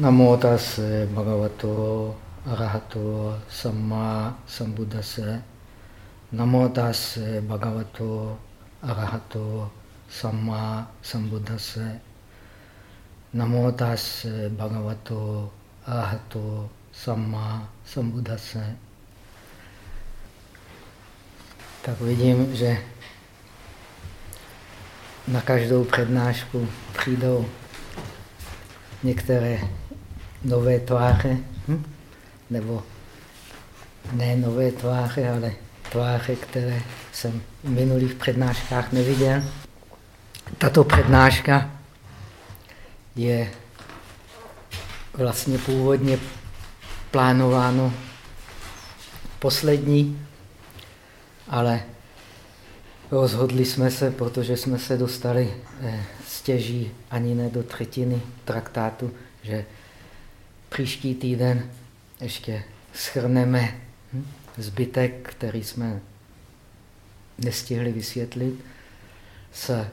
Namo tase bhagavato arahato samma sambuddhase. Namo tase bhagavato arahato samma sambuddhase. Namo tase bhagavato arahato samma sambuddhase. Tak vidím, že na každou přednášku přijdou některé nové tváře, hm? nebo ne nové tváře, ale tváře, které jsem v minulých přednáškách neviděl. Tato přednáška je vlastně původně plánováno poslední, ale rozhodli jsme se, protože jsme se dostali eh, stěží ani ne do třetiny traktátu, že příští týden ještě schrneme hm, zbytek, který jsme nestihli vysvětlit, s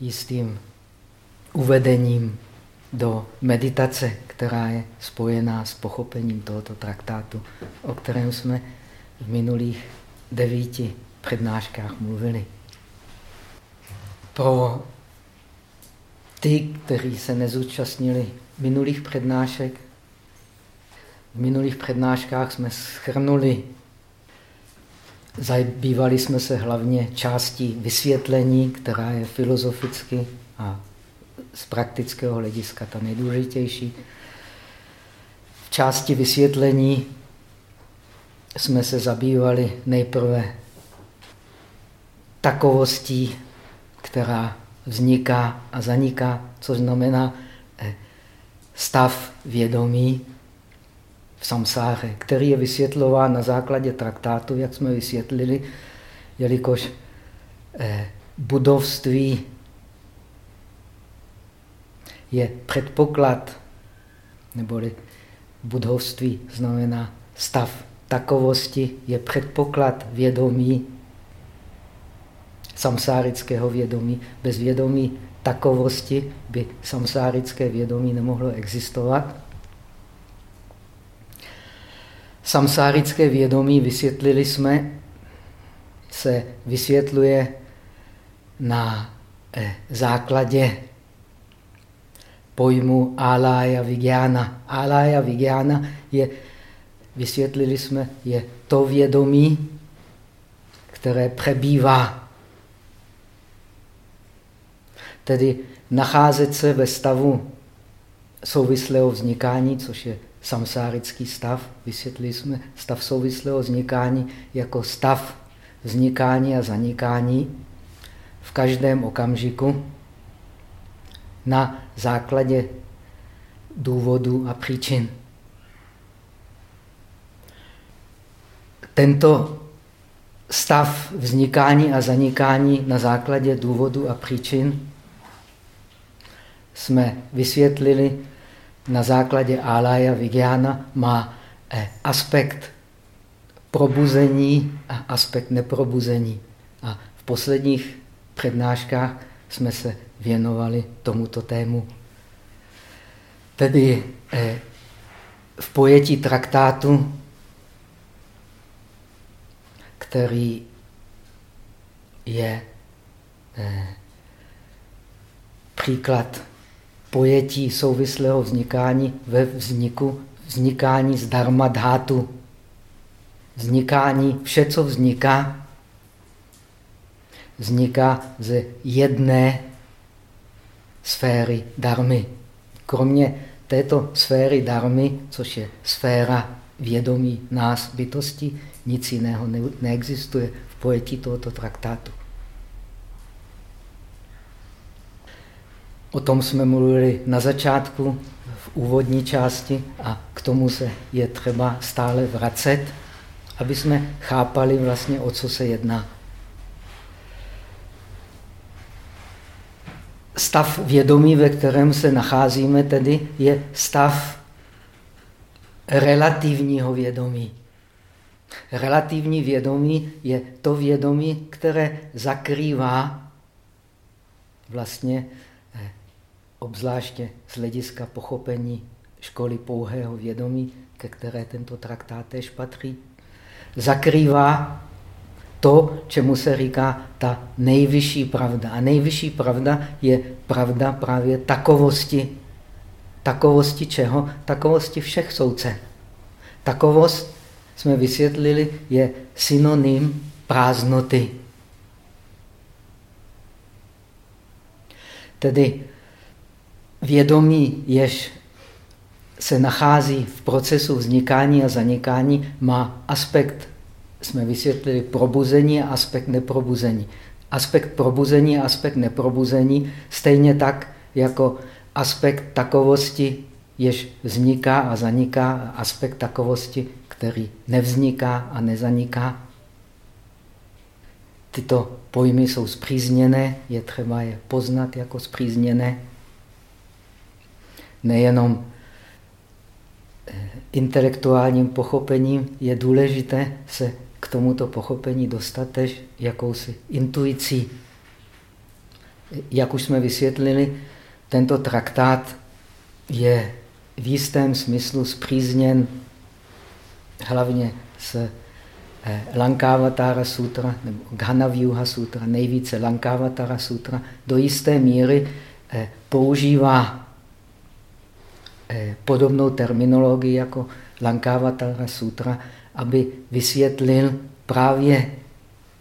jistým uvedením do meditace, která je spojená s pochopením tohoto traktátu, o kterém jsme v minulých devíti přednáškách mluvili. Pro ty, kteří se nezúčastnili minulých přednášek, v minulých přednáškách jsme schrnuli, zabývali jsme se hlavně částí vysvětlení, která je filozoficky a z praktického hlediska ta nejdůležitější. V části vysvětlení jsme se zabývali nejprve takovostí, která vzniká a zaniká, což znamená eh, stav vědomí v samsáře, který je vysvětlován na základě traktátu, jak jsme vysvětlili, jelikož eh, budovství je předpoklad, neboli budovství znamená stav takovosti, je předpoklad vědomí samsárického vědomí. Bez vědomí takovosti by samsárické vědomí nemohlo existovat. Samsárické vědomí, vysvětlili jsme, se vysvětluje na eh, základě pojmu alaya vigyana. Alaya vigyana je, vysvětlili jsme, je to vědomí, které přebývá Tedy nacházet se ve stavu souvislého vznikání, což je samsárický stav, vysvětlili jsme stav souvislého vznikání jako stav vznikání a zanikání v každém okamžiku na základě důvodů a příčin. Tento stav vznikání a zanikání na základě důvodu a příčin jsme vysvětlili na základě Alaya Vigyana, má eh, aspekt probuzení a aspekt neprobuzení. A v posledních přednáškách jsme se věnovali tomuto tému. Tedy eh, v pojetí traktátu, který je eh, příklad pojetí souvislého vznikání ve vzniku, vznikání z dharma dhátu. Vznikání, vše, co vzniká, vzniká z jedné sféry darmy. Kromě této sféry darmy, což je sféra vědomí nás bytosti, nic jiného neexistuje v pojetí tohoto traktátu. O tom jsme mluvili na začátku, v úvodní části a k tomu se je třeba stále vracet, aby jsme chápali vlastně, o co se jedná. Stav vědomí, ve kterém se nacházíme, tedy je stav relativního vědomí. Relativní vědomí je to vědomí, které zakrývá vlastně obzvláště z hlediska pochopení školy pouhého vědomí, ke které tento traktát tež patří, zakrývá to, čemu se říká ta nejvyšší pravda. A nejvyšší pravda je pravda právě takovosti. Takovosti čeho? Takovosti všech souce. Takovost, jsme vysvětlili, je synonym prázdnoty. Tedy vědomí, jež se nachází v procesu vznikání a zanikání, má aspekt, jsme vysvětlili, probuzení a aspekt neprobuzení. Aspekt probuzení a aspekt neprobuzení, stejně tak jako aspekt takovosti, jež vzniká a zaniká, aspekt takovosti, který nevzniká a nezaniká. Tyto pojmy jsou zpřízněné, je třeba je poznat jako zpřízněné. Nejenom intelektuálním pochopením je důležité se k tomuto pochopení dostat tež jakousi intuicí. Jak už jsme vysvětlili, tento traktát je v jistém smyslu zpřízněn hlavně s eh, Lankavatara sutra nebo Ghanavyuha sutra, nejvíce Lankavatara sutra, do jisté míry eh, používá Eh, podobnou terminologii jako Lankavatara sutra, aby vysvětlil právě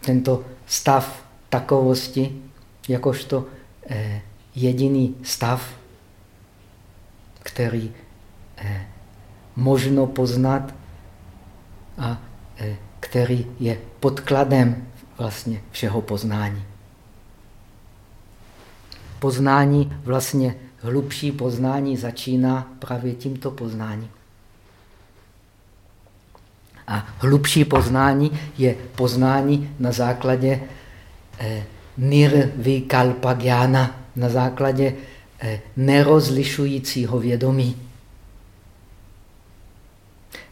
tento stav takovosti jakožto eh, jediný stav, který eh, možno poznat a který je podkladem vlastně všeho poznání. Poznání vlastně hlubší poznání začíná právě tímto poznáním. A hlubší poznání je poznání na základě eh, nirvikalpagyana, na základě eh, nerozlišujícího vědomí.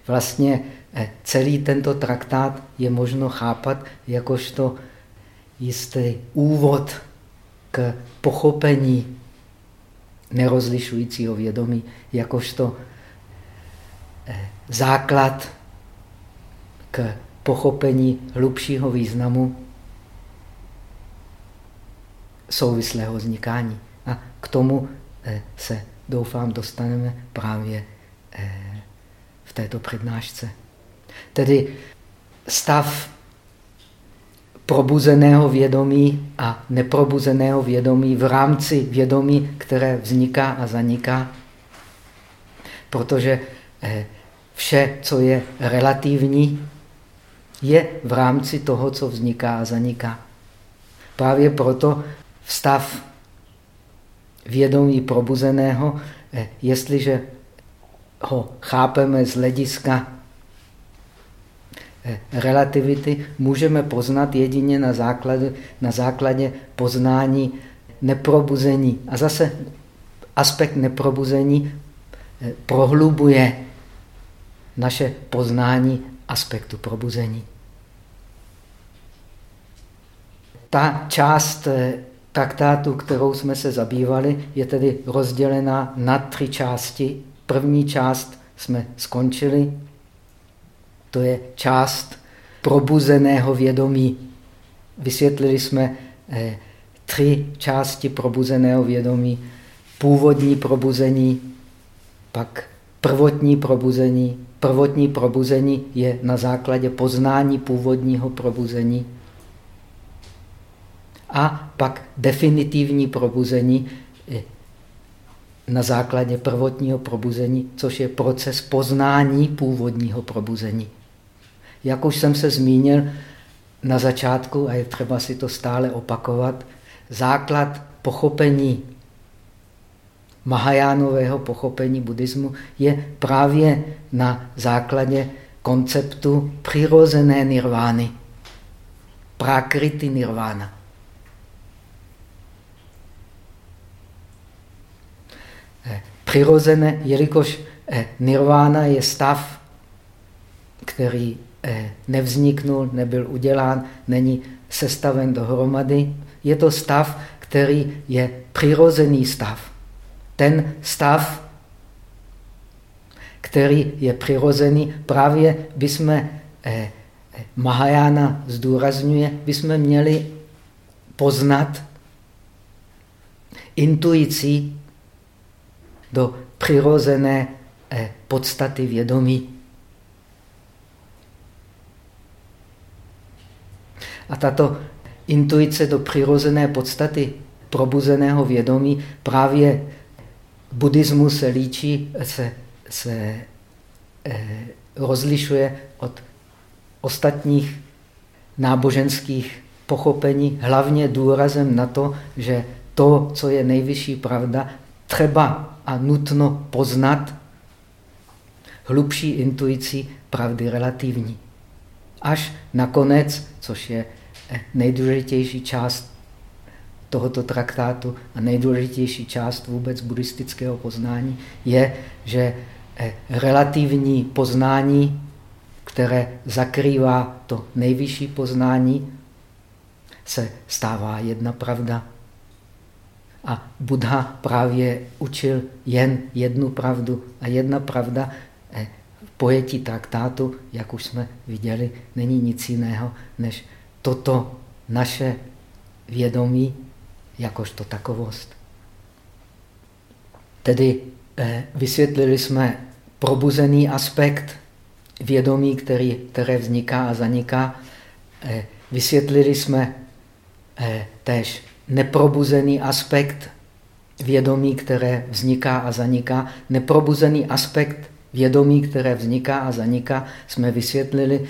Vlastně eh, celý tento traktát je možno chápat jakožto jistý úvod k pochopení nerozlišujícího vědomí, jakožto eh, základ k pochopení hlubšího významu souvislého vznikání. A k tomu eh, se, doufám, dostaneme právě eh, v této přednášce. Tedy stav probuzeného vědomí a neprobuzeného vědomí v rámci vědomí, které vzniká a zaniká. Protože eh, vše, co je relativní, je v rámci toho, co vzniká a zaniká. Právě proto vstav vědomí probuzeného, eh, jestliže ho chápeme z hlediska relativity můžeme poznat jedině na základě, na základě poznání neprobuzení. A zase aspekt neprobuzení eh, prohlubuje naše poznání aspektu probuzení. Ta část eh, traktátu, kterou jsme se zabývali, je tedy rozdělena na tři části. První část jsme skončili, to je část probuzeného vědomí. Vysvětlili jsme eh, tři části probuzeného vědomí. Původní probuzení, pak prvotní probuzení. Prvotní probuzení je na základě poznání původního probuzení. A pak definitivní probuzení eh, na základě prvotního probuzení, což je proces poznání původního probuzení. Jak už jsem se zmínil na začátku, a je třeba si to stále opakovat, základ pochopení Mahajánového pochopení buddhismu je právě na základě konceptu přirozené nirvány, prakriti nirvána. Eh, přirozené, jelikož eh, nirvána je stav, který nevzniknul, nebyl udělán, není sestaven dohromady. Je to stav, který je přirozený stav. Ten stav který je přirozený, právě bychom, eh, eh, Mahajana zdůrazňuje, bychom měli poznat intuicí do přirozené eh, podstaty vědomí. A tato intuice do přirozené podstaty probuzeného vědomí právě buddhismu se líčí, se, se eh, rozlišuje od ostatních náboženských pochopení, hlavně důrazem na to, že to, co je nejvyšší pravda, třeba a nutno poznat hlubší intuicí pravdy relativní. Až nakonec, což je nejdůležitější část tohoto traktátu a nejdůležitější část vůbec buddhistického poznání, je, že eh, relativní poznání, které zakrývá to nejvyšší poznání, se stává jedna pravda. A Buddha právě učil jen jednu pravdu. A jedna pravda eh, v pojetí traktátu, jak už jsme viděli, není nic jiného, než toto naše vědomí jakožto takovost. Tedy eh, vysvětlili jsme probuzený aspekt vědomí, který, které vzniká a zaniká. Eh, vysvětlili jsme eh, též neprobuzený aspekt vědomí, které vzniká a zaniká. Neprobuzený aspekt vědomí, které vzniká a zaniká, jsme vysvětlili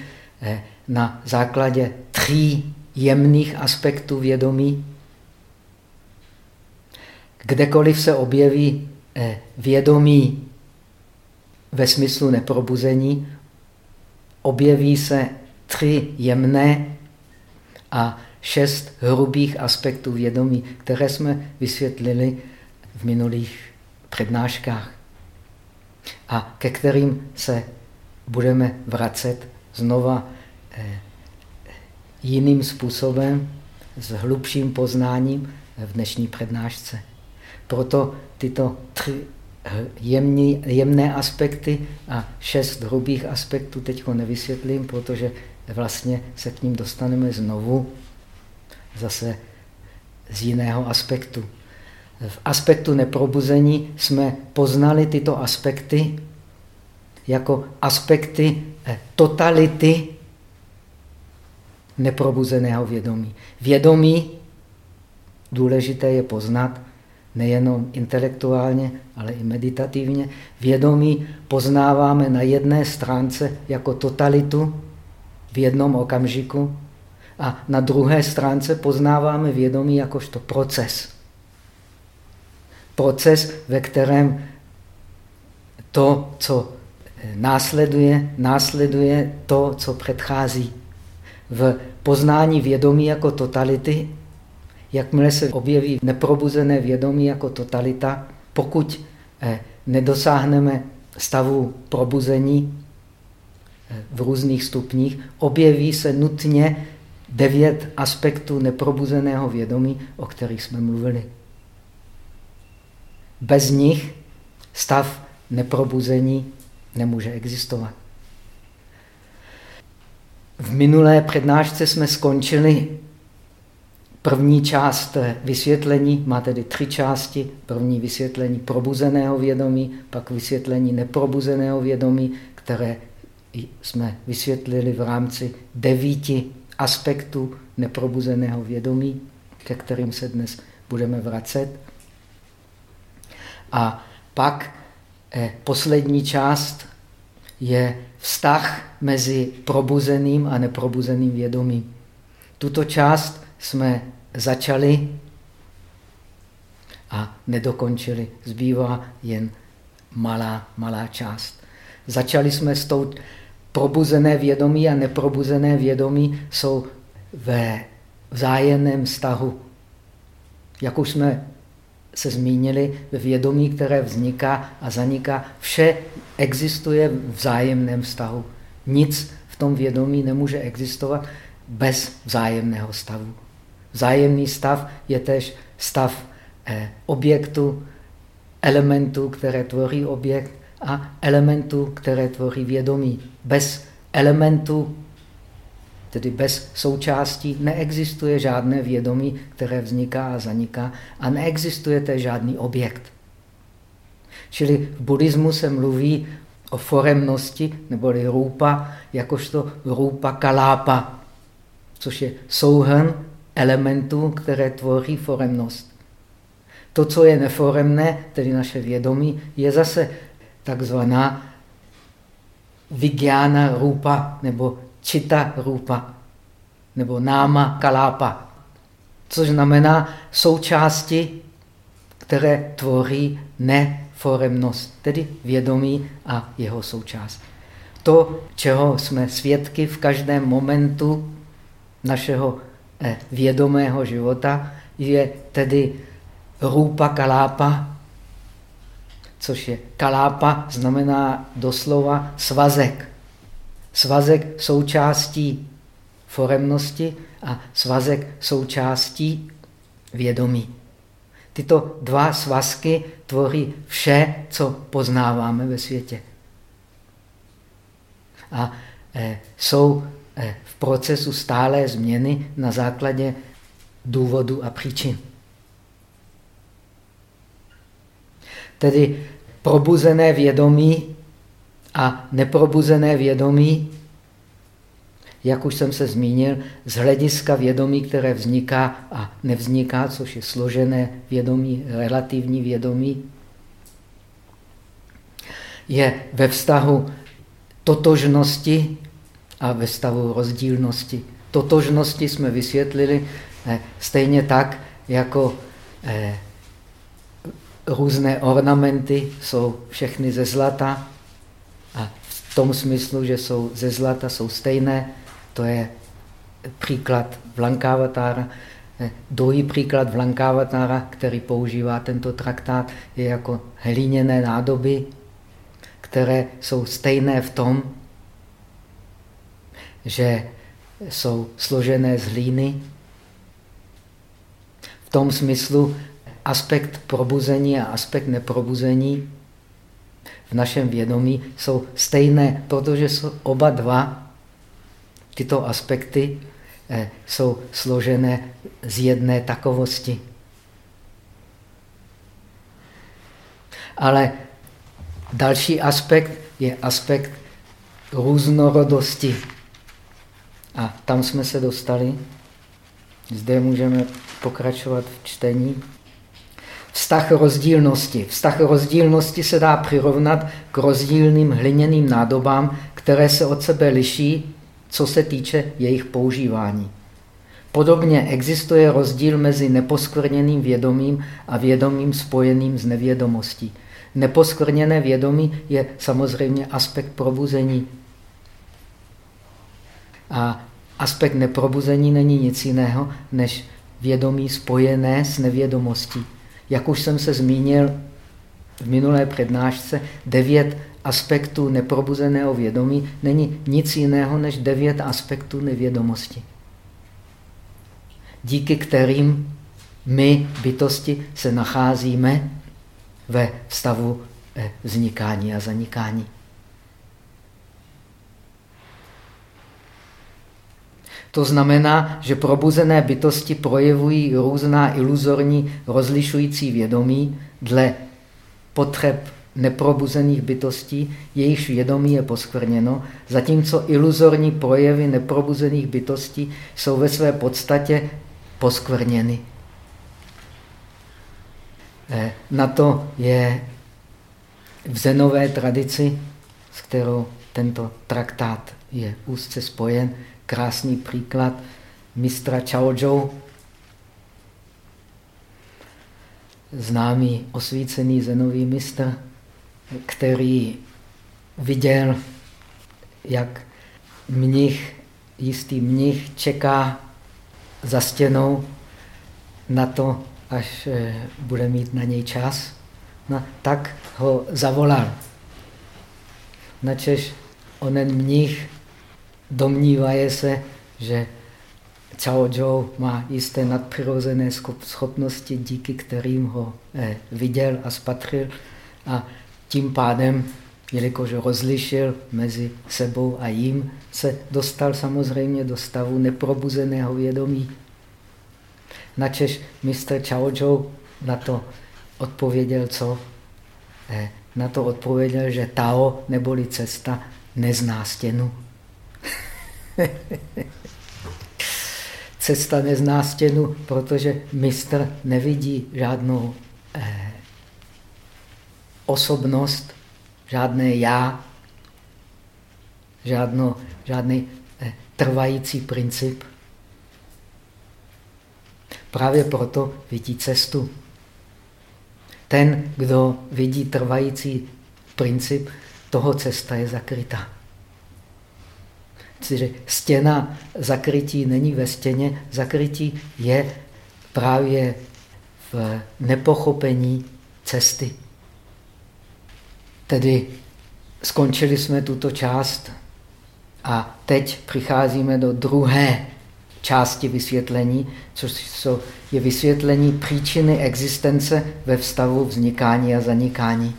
na základě tří jemných aspektů vědomí. Kdekoliv se objeví eh, vědomí ve smyslu neprobuzení, objeví se tři jemné a šest hrubých aspektů vědomí, které jsme vysvětlili v minulých přednáškách a ke kterým se budeme vracet znova jiným způsobem, s hlubším poznáním v dnešní přednášce. Proto tyto tři jemný, jemné aspekty a šest hrubých aspektů teď nevysvětlím, protože vlastně se k ním dostaneme znovu zase z jiného aspektu. V aspektu neprobuzení jsme poznali tyto aspekty jako aspekty eh, totality neprobuzeného vědomí. Vědomí, důležité je poznat, nejenom intelektuálně, ale i meditativně. Vědomí poznáváme na jedné stránce jako totalitu v jednom okamžiku a na druhé stránce poznáváme vědomí jakožto proces. Proces, ve kterém to, co následuje, následuje to, co předchází. V poznání vědomí jako totality, jakmile se objeví neprobuzené vědomí jako totalita, pokud eh, nedosáhneme stavu probuzení eh, v různých stupních, objeví se nutně devět aspektů neprobuzeného vědomí, o kterých jsme mluvili. Bez nich stav neprobuzení nemůže existovat. V minulé přednášce jsme skončili první část vysvětlení, má tedy tři části. První vysvětlení probuzeného vědomí, pak vysvětlení neprobuzeného vědomí, které jsme vysvětlili v rámci devíti aspektů neprobuzeného vědomí, ke kterým se dnes budeme vracet. A pak eh, poslední část je vztah mezi probuzeným a neprobuzeným vědomím. Tuto část jsme začali a nedokončili. Zbývá jen malá, malá část. Začali jsme s tou probuzené vědomí a neprobuzené vědomí jsou ve vzájemném vztahu. Jak už jsme se zmínili, ve vědomí, které vzniká a zaniká, vše existuje v vzájemném vztahu. Nic v tom vědomí nemůže existovat bez vzájemného stavu. Vzájemný stav je tež stav eh, objektu, elementů, které tvoří objekt a elementů, které tvoří vědomí. Bez elementů, tedy bez součástí, neexistuje žádné vědomí, které vzniká a zaniká a neexistuje to žádný objekt. Čili v buddhismu se mluví o foremnosti, neboli rupa, jakožto rupa kalápa, což je souhrn elementů, které tvoří foremnost. To, co je neforemné, tedy naše vědomí, je zase takzvaná vigyána rupa nebo čita rupa nebo náma kalápa, což znamená součásti, které tvoří neforemnost, tedy vědomí a jeho součást. To, čeho jsme svědky v každém momentu našeho eh, vědomého života, je tedy rupa kalápa, což je kalápa, znamená doslova svazek. Svazek součástí foremnosti a svazek součástí vědomí. Tyto dva svazky tvoří vše, co poznáváme ve světě. A e, jsou e, v procesu stálé změny na základě důvodu a příčin. Tedy probuzené vědomí a neprobuzené vědomí, jak už jsem se zmínil, z hlediska vědomí, které vzniká a nevzniká, což je složené vědomí, relativní vědomí, je ve vztahu totožnosti a ve stavu rozdílnosti. Totožnosti jsme vysvětlili eh, stejně tak, jako eh, různé ornamenty jsou všechny ze zlata a v tom smyslu, že jsou ze zlata, jsou stejné, to je příklad Vlankávatára. Druhý příklad Vlankávatára, který používá tento traktát, je jako hlíněné nádoby, které jsou stejné v tom, že jsou složené z hlíny. V tom smyslu, aspekt probuzení a aspekt neprobuzení v našem vědomí jsou stejné, protože jsou oba dva tyto aspekty eh, jsou složené z jedné takovosti. Ale další aspekt je aspekt různorodosti. A tam jsme se dostali. Zde můžeme pokračovat v čtení. Vztah rozdílnosti. Vztah rozdílnosti se dá přirovnat k rozdílným hliněným nádobám, které se od sebe liší, co se týče jejich používání. Podobně existuje rozdíl mezi neposkvrněným vědomím a vědomím spojeným s nevědomostí. Neposkvrněné vědomí je samozřejmě aspekt probuzení. A aspekt neprobuzení není nic jiného, než vědomí spojené s nevědomostí. Jak už jsem se zmínil v minulé přednášce, devět aspektů neprobuzeného vědomí není nic jiného než devět aspektů nevědomosti, díky kterým my, bytosti, se nacházíme ve stavu eh, vznikání a zanikání. To znamená, že probuzené bytosti projevují různá iluzorní rozlišující vědomí dle potřeb neprobuzených bytostí, jejichž vědomí je poskvrněno, zatímco iluzorní projevy neprobuzených bytostí jsou ve své podstatě poskvrněny. Eh, na to je v zenové tradici, s kterou tento traktát je úzce spojen, krásný příklad mistra Chaozhou, známý osvícený zenový mistr, který viděl, jak mnich, jistý mnich čeká za stěnou na to, až eh, bude mít na něj čas, no, tak ho zavolal. Načež onen mnich domnívaje se, že Chao Zhou má jisté nadpřirozené schopnosti, díky kterým ho eh, viděl a spatřil a tím pádem jelikož rozlišil mezi sebou a jím, se dostal samozřejmě do stavu neprobuzeného vědomí. Načež mistr Chao Zhou na to odpověděl co? Eh, na to odpověděl, že Tao neboli cesta nezná stěnu. Cesta nezná stěnu, protože mistr nevidí žádnou eh, osobnost, žádné já, žádno, žádný eh, trvající princip. Právě proto vidí cestu. Ten, kdo vidí trvající princip, toho cesta je zakrytá. Čili stěna zakrytí není ve stěně, zakrytí je právě v nepochopení cesty. Tedy skončili jsme tuto část a teď přicházíme do druhé části vysvětlení, což je vysvětlení příčiny existence ve vztahu vznikání a zanikání.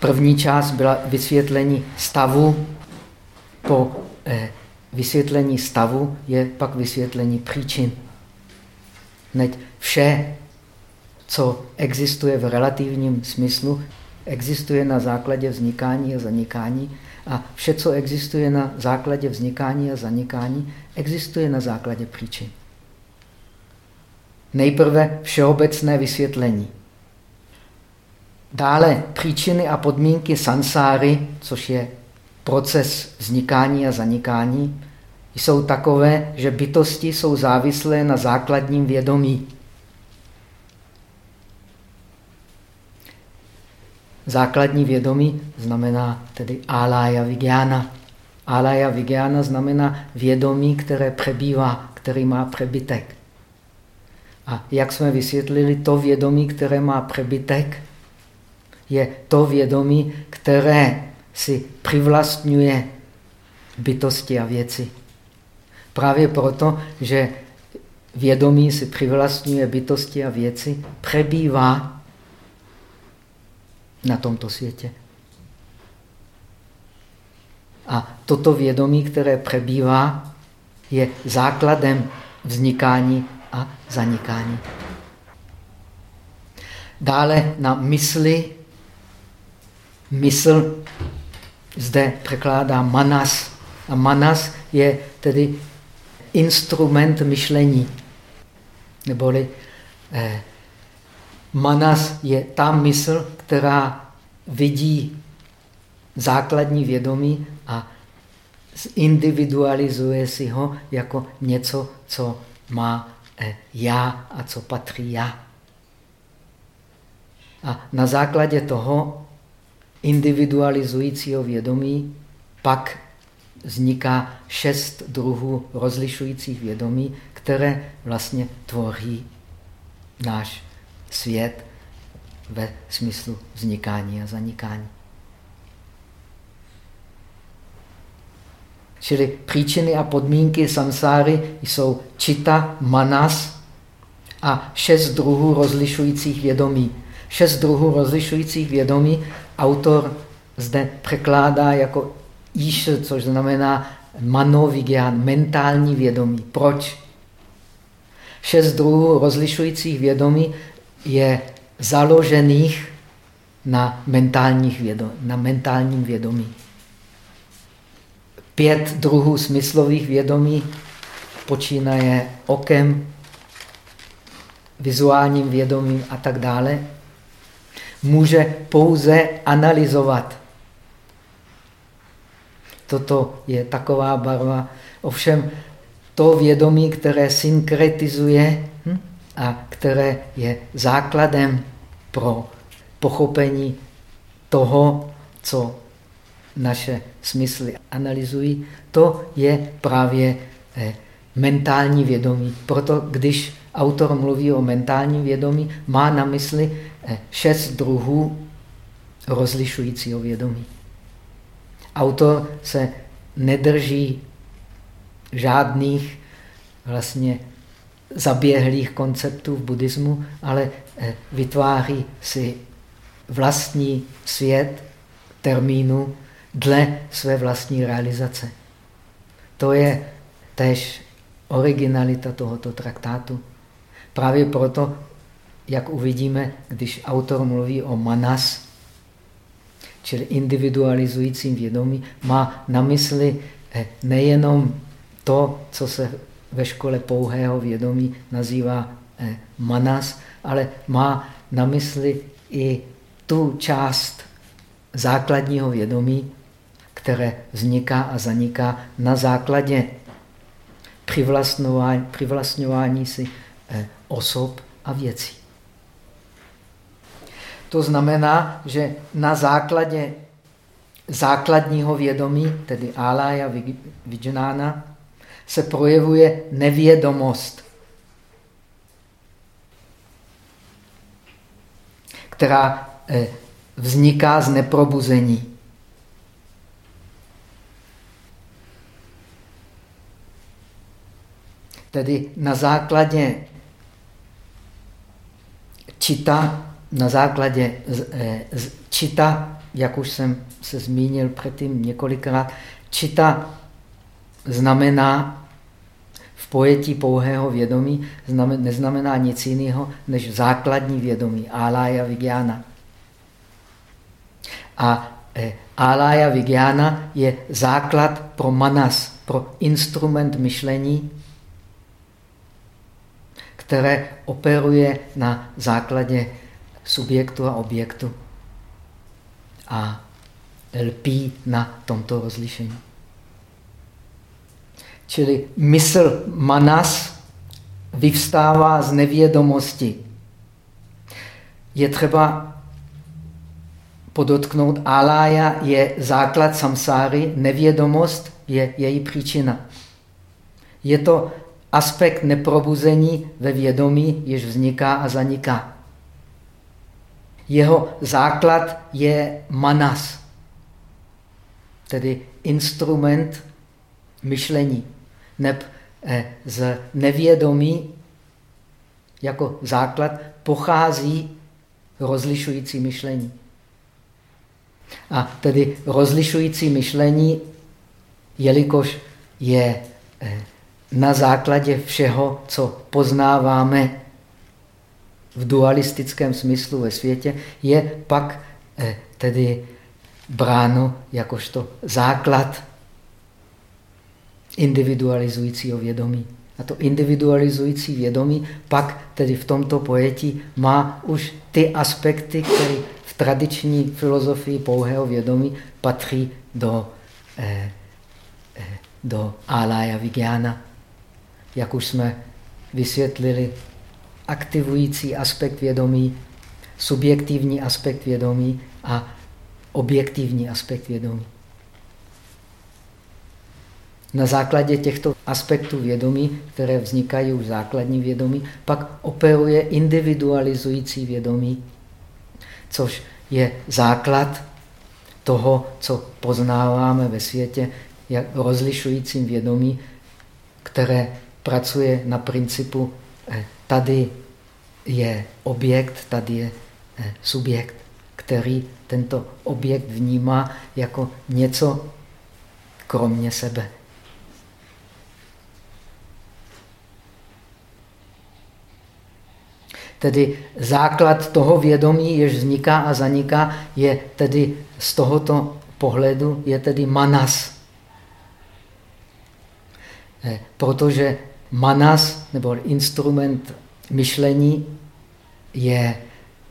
První část byla vysvětlení stavu po eh, vysvětlení stavu je pak vysvětlení příčin. Neď vše, co existuje v relativním smyslu, existuje na základě vznikání a zanikání a vše, co existuje na základě vznikání a zanikání, existuje na základě příčin. Nejprve všeobecné vysvětlení. Dále příčiny a podmínky sansáry, což je proces vznikání a zanikání, jsou takové, že bytosti jsou závislé na základním vědomí. Základní vědomí znamená tedy alaya vigyana. Alaya vigyana znamená vědomí, které přebývá, který má přebytek. A jak jsme vysvětlili, to vědomí, které má přebytek, je to vědomí, které si přivlastňuje bytosti a věci. Právě proto, že vědomí si přivlastňuje bytosti a věci, přebývá na tomto světě. A toto vědomí, které přebývá, je základem vznikání a zanikání. Dále na mysli, mysl zde překládá manas. A manas je tedy instrument myšlení. Neboli eh, manas je ta mysl, která vidí základní vědomí a individualizuje si ho jako něco, co má eh, já a co patří já. A na základě toho individualizujícího vědomí pak vzniká šest druhů rozlišujících vědomí, které vlastně tvoří náš svět ve smyslu vznikání a zanikání. Čili příčiny a podmínky samsáry jsou čita, manas a šest druhů rozlišujících vědomí. Šest druhů rozlišujících vědomí autor zde překládá jako již, což znamená manovigyan, mentální vědomí. Proč? Šest druhů rozlišujících vědomí je založených na, mentálních vědomí, na mentálním vědomí. Pět druhů smyslových vědomí počínaje okem, vizuálním vědomím a tak dále, může pouze analyzovat. Toto je taková barva. Ovšem to vědomí, které synkretizuje a které je základem pro pochopení toho, co naše smysly analyzují, to je právě eh, mentální vědomí. Proto když autor mluví o mentálním vědomí, má na mysli eh, šest druhů rozlišujícího vědomí. Autor se nedrží žádných vlastně zaběhlých konceptů v buddhismu, ale eh, vytváří si vlastní svět termínu dle své vlastní realizace. To je tež originalita tohoto traktátu. Právě proto, jak uvidíme, když autor mluví o manas, čili individualizujícím vědomí, má na mysli eh, nejenom to, co se ve škole pouhého vědomí nazývá eh, manas, ale má na mysli i tu část základního vědomí, které vzniká a zaniká na základě přivlastňování, přivlastňování si eh, osob a věcí. To znamená, že na základě základního vědomí, tedy alaya vijnána, se projevuje nevědomost, která eh, vzniká z neprobuzení. Tedy na základě čita, na základě eh, čita, jak už jsem se zmínil předtím několikrát, čita znamená v pojetí pouhého vědomí, neznamená nic jiného než základní vědomí, alaya vigyana. A eh, alaya vigyana je základ pro manas, pro instrument myšlení, které operuje na základě subjektu a objektu a lpí na tomto rozlišení. Čili mysl manas vyvstává z nevědomosti. Je třeba podotknout, alája je základ samsáry, nevědomost je její příčina. Je to aspekt neprobuzení ve vědomí, jež vzniká a zaniká. Jeho základ je manas, tedy instrument myšlení. Neb eh, z nevědomí jako základ pochází rozlišující myšlení. A tedy rozlišující myšlení, jelikož je eh, na základě všeho, co poznáváme v dualistickém smyslu ve světě, je pak eh, tedy bráno jakožto základ individualizujícího vědomí. A to individualizující vědomí pak tedy v tomto pojetí má už ty aspekty, které v tradiční filozofii pouhého vědomí patří do, eh, eh, do alaya vigyana jak už jsme vysvětlili, aktivující aspekt vědomí, subjektivní aspekt vědomí a objektivní aspekt vědomí. Na základě těchto aspektů vědomí, které vznikají v základní vědomí, pak operuje individualizující vědomí, což je základ toho, co poznáváme ve světě, jak rozlišujícím vědomí, které pracuje na principu, eh, tady je objekt, tady je eh, subjekt, který tento objekt vnímá jako něco kromě sebe. Tedy základ toho vědomí, jež vzniká a zaniká, je tedy z tohoto pohledu, je tedy manas. Eh, protože manas, nebo instrument myšlení, je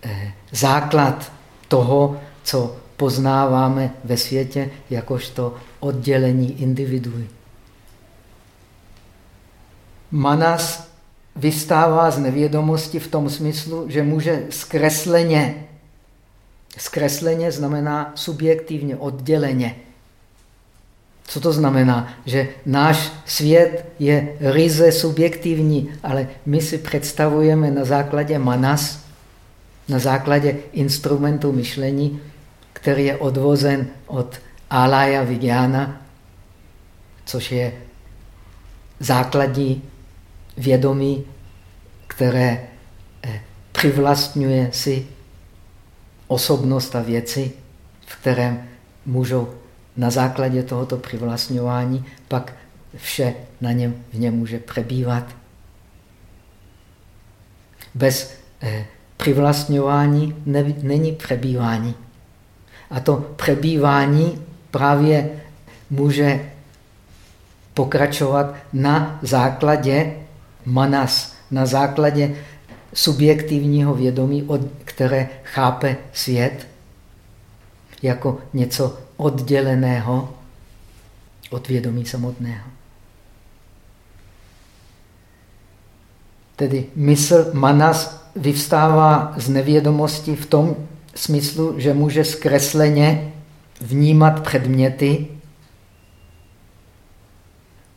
eh, základ toho, co poznáváme ve světě jakožto oddělení individuí. Manas vystává z nevědomosti v tom smyslu, že může zkresleně, zkresleně znamená subjektivně, odděleně, co to znamená? Že náš svět je ryze subjektivní, ale my si představujeme na základě manas, na základě instrumentu myšlení, který je odvozen od alaya vigyana, což je základní vědomí, které eh, přivlastňuje si osobnost a věci, v kterém můžou na základě tohoto přivlastňování pak vše na něm v něm může prebývat. Bez eh, přivlastňování ne, není přebývání. A to přebývání právě může pokračovat na základě manas, na základě subjektivního vědomí, které chápe svět jako něco odděleného od vědomí samotného. Tedy mysl manas vyvstává z nevědomosti v tom smyslu, že může zkresleně vnímat předměty.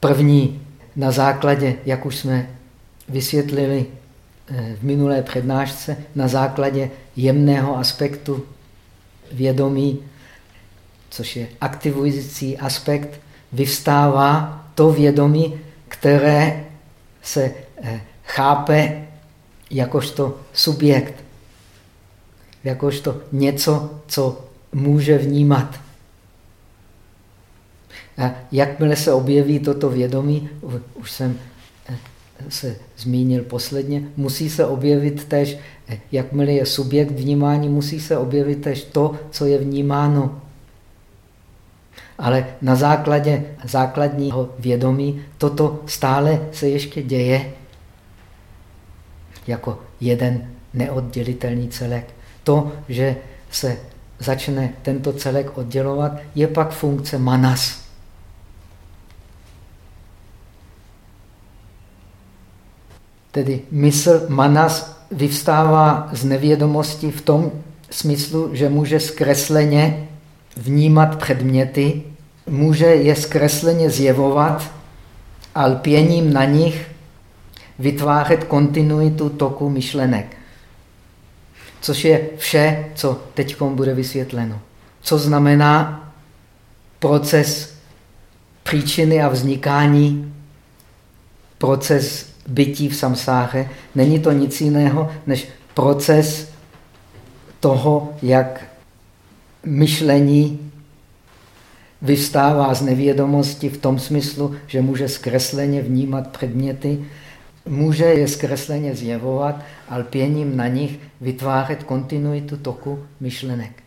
První na základě, jak už jsme vysvětlili eh, v minulé přednášce, na základě jemného aspektu vědomí, což je aktivující aspekt, vyvstává to vědomí, které se eh, chápe jakožto subjekt, jakožto něco, co může vnímat. A jakmile se objeví toto vědomí, už jsem se zmínil posledně, musí se objevit tež, eh, jakmile je subjekt vnímání, musí se objevit tež to, co je vnímáno. Ale na základě základního vědomí toto stále se ještě děje jako jeden neoddělitelný celek. To, že se začne tento celek oddělovat, je pak funkce manas. Tedy mysl manas vyvstává z nevědomosti v tom smyslu, že může zkresleně vnímat předměty, může je zkresleně zjevovat a lpěním na nich vytvářet kontinuitu toku myšlenek. Což je vše, co teď bude vysvětleno. Co znamená proces příčiny a vznikání, proces bytí v samsáře. Není to nic jiného, než proces toho, jak myšlení vystává z nevědomosti v tom smyslu, že může zkresleně vnímat předměty může je zkresleně zjevovat a lpěním na nich vytvářet kontinuitu toku myšlenek.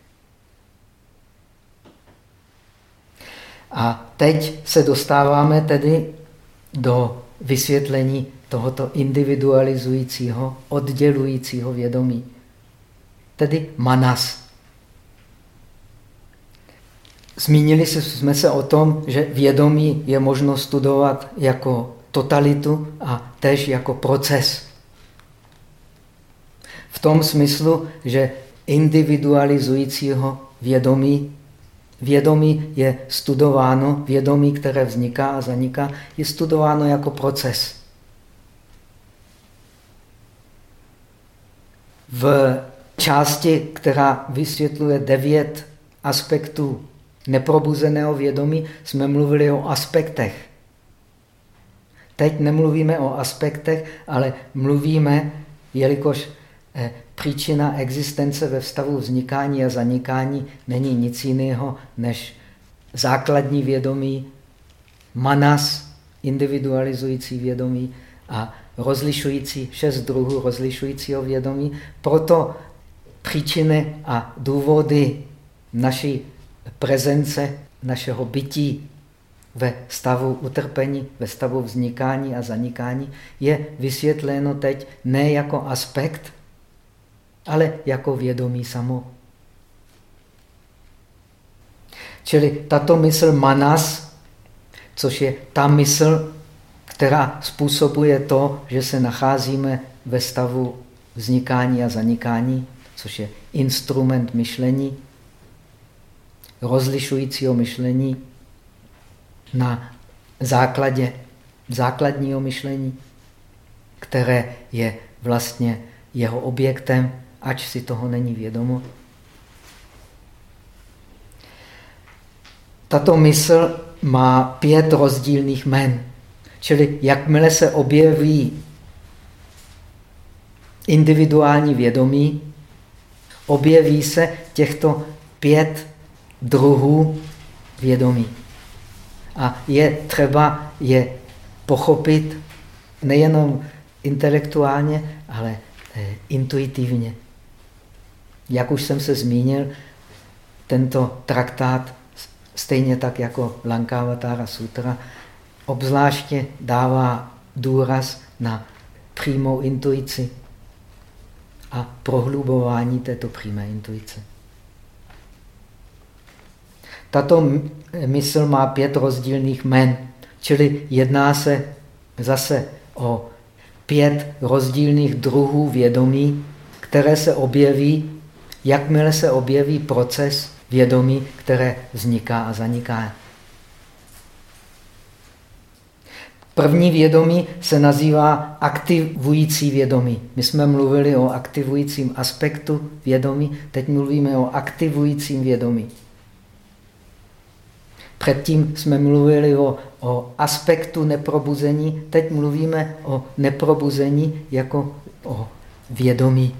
A teď se dostáváme tedy do vysvětlení tohoto individualizujícího, oddělujícího vědomí, tedy manas. Zmínili jsme se o tom, že vědomí je možno studovat jako totalitu a tež jako proces. V tom smyslu, že individualizujícího vědomí, vědomí je studováno, vědomí, které vzniká a zaniká, je studováno jako proces. V části, která vysvětluje devět aspektů neprobuzeného vědomí, jsme mluvili o aspektech. Teď nemluvíme o aspektech, ale mluvíme, jelikož eh, příčina existence ve stavu vznikání a zanikání není nic jiného než základní vědomí, manas, individualizující vědomí a rozlišující, šest druhů rozlišujícího vědomí. Proto příčiny a důvody naší prezence, našeho bytí ve stavu utrpení, ve stavu vznikání a zanikání, je vysvětleno teď ne jako aspekt, ale jako vědomí samo. Čili tato mysl manas, což je ta mysl, která způsobuje to, že se nacházíme ve stavu vznikání a zanikání, což je instrument myšlení, rozlišujícího myšlení, na základě základního myšlení, které je vlastně jeho objektem, ač si toho není vědomo. Tato mysl má pět rozdílných men. Čili jakmile se objeví individuální vědomí, objeví se těchto pět druhů vědomí. A je třeba je pochopit nejenom intelektuálně, ale eh, intuitivně. Jak už jsem se zmínil, tento traktát, stejně tak jako Lankavatara Sutra, obzvláště dává důraz na přímou intuici a prohlubování této přímé intuice. Tato mysl má pět rozdílných men, čili jedná se zase o pět rozdílných druhů vědomí, které se objeví, jakmile se objeví proces vědomí, které vzniká a zaniká. První vědomí se nazývá aktivující vědomí. My jsme mluvili o aktivujícím aspektu vědomí, teď mluvíme o aktivujícím vědomí. Předtím jsme mluvili o, o aspektu neprobuzení, teď mluvíme o neprobuzení jako o vědomí.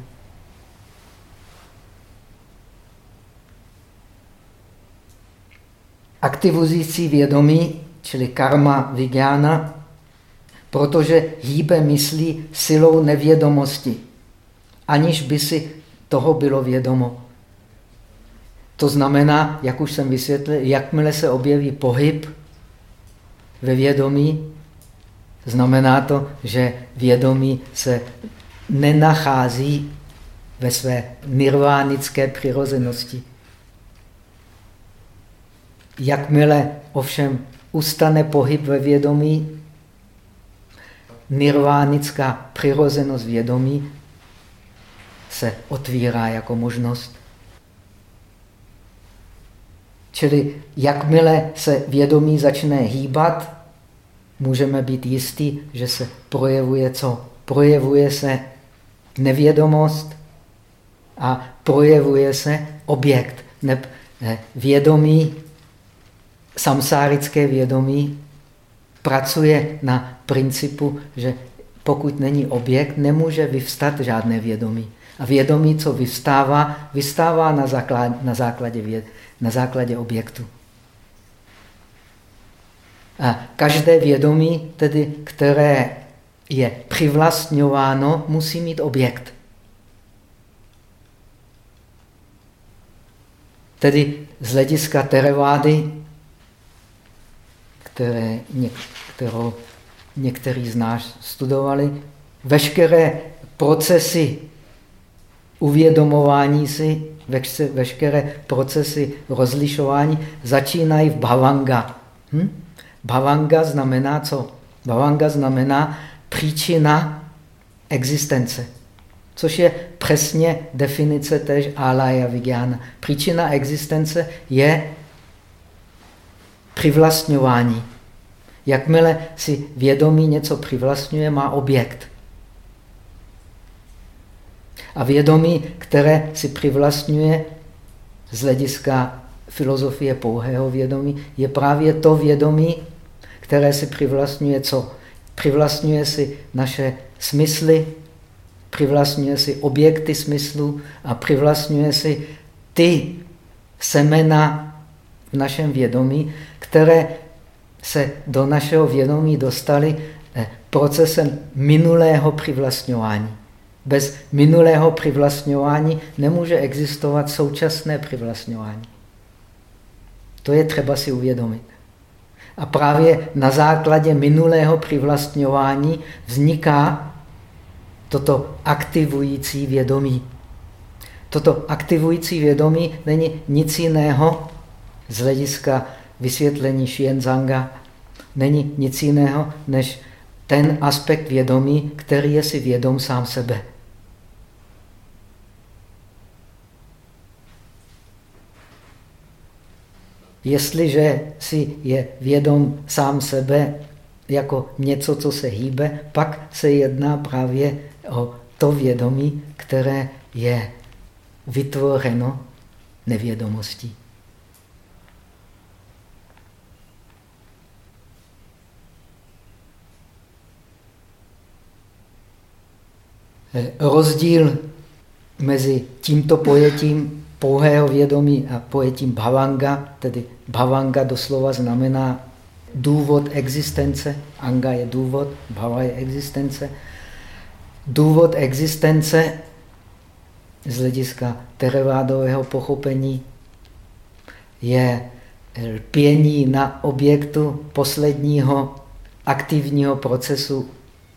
Aktivující vědomí, čili karma vigyána, protože hýbe myslí silou nevědomosti, aniž by si toho bylo vědomo. To znamená, jak už jsem vysvětlil, jakmile se objeví pohyb ve vědomí, znamená to, že vědomí se nenachází ve své nirvánické přirozenosti. Jakmile ovšem ustane pohyb ve vědomí, nirvánická přirozenost vědomí se otvírá jako možnost. Čili jakmile se vědomí začne hýbat, můžeme být jistí, že se projevuje co? Projevuje se nevědomost a projevuje se objekt. Vědomí, samsárické vědomí pracuje na principu, že pokud není objekt, nemůže vyvstat žádné vědomí. A vědomí, co vystává, vystává na, základ, na, základě, věd, na základě objektu. A každé vědomí, tedy, které je přivlastňováno, musí mít objekt. Tedy z hlediska Terevády, které, kterou někteří z nás studovali, veškeré procesy uvědomování si, veškeré procesy rozlišování začínají v bhavanga. Hm? Bhavanga znamená co? Bhavanga znamená příčina existence. Což je přesně definice též alaya vigyana. Příčina existence je přivlastňování. Jakmile si vědomí něco přivlastňuje, má objekt. A vědomí, které si přivlastňuje z hlediska filozofie pouhého vědomí, je právě to vědomí, které si přivlastňuje co? Přivlastňuje si naše smysly, přivlastňuje si objekty smyslu a přivlastňuje si ty semena našem vědomí, které se do našeho vědomí dostaly eh, procesem minulého přivlastňování. Bez minulého přivlastňování nemůže existovat současné přivlastňování. To je třeba si uvědomit. A právě na základě minulého přivlastňování vzniká toto aktivující vědomí. Toto aktivující vědomí není nic jiného z hlediska vysvětlení Xianzanga, není nic jiného než ten aspekt vědomí, který je si vědom sám sebe. Jestliže si je vědom sám sebe jako něco, co se hýbe, pak se jedná právě o to vědomí, které je vytvořeno nevědomostí. Rozdíl mezi tímto pojetím pouhého vědomí a pojetím bhavanga, tedy bhavanga doslova znamená důvod existence, anga je důvod, bhava je existence. Důvod existence z hlediska terevádového pochopení je lpění na objektu posledního aktivního procesu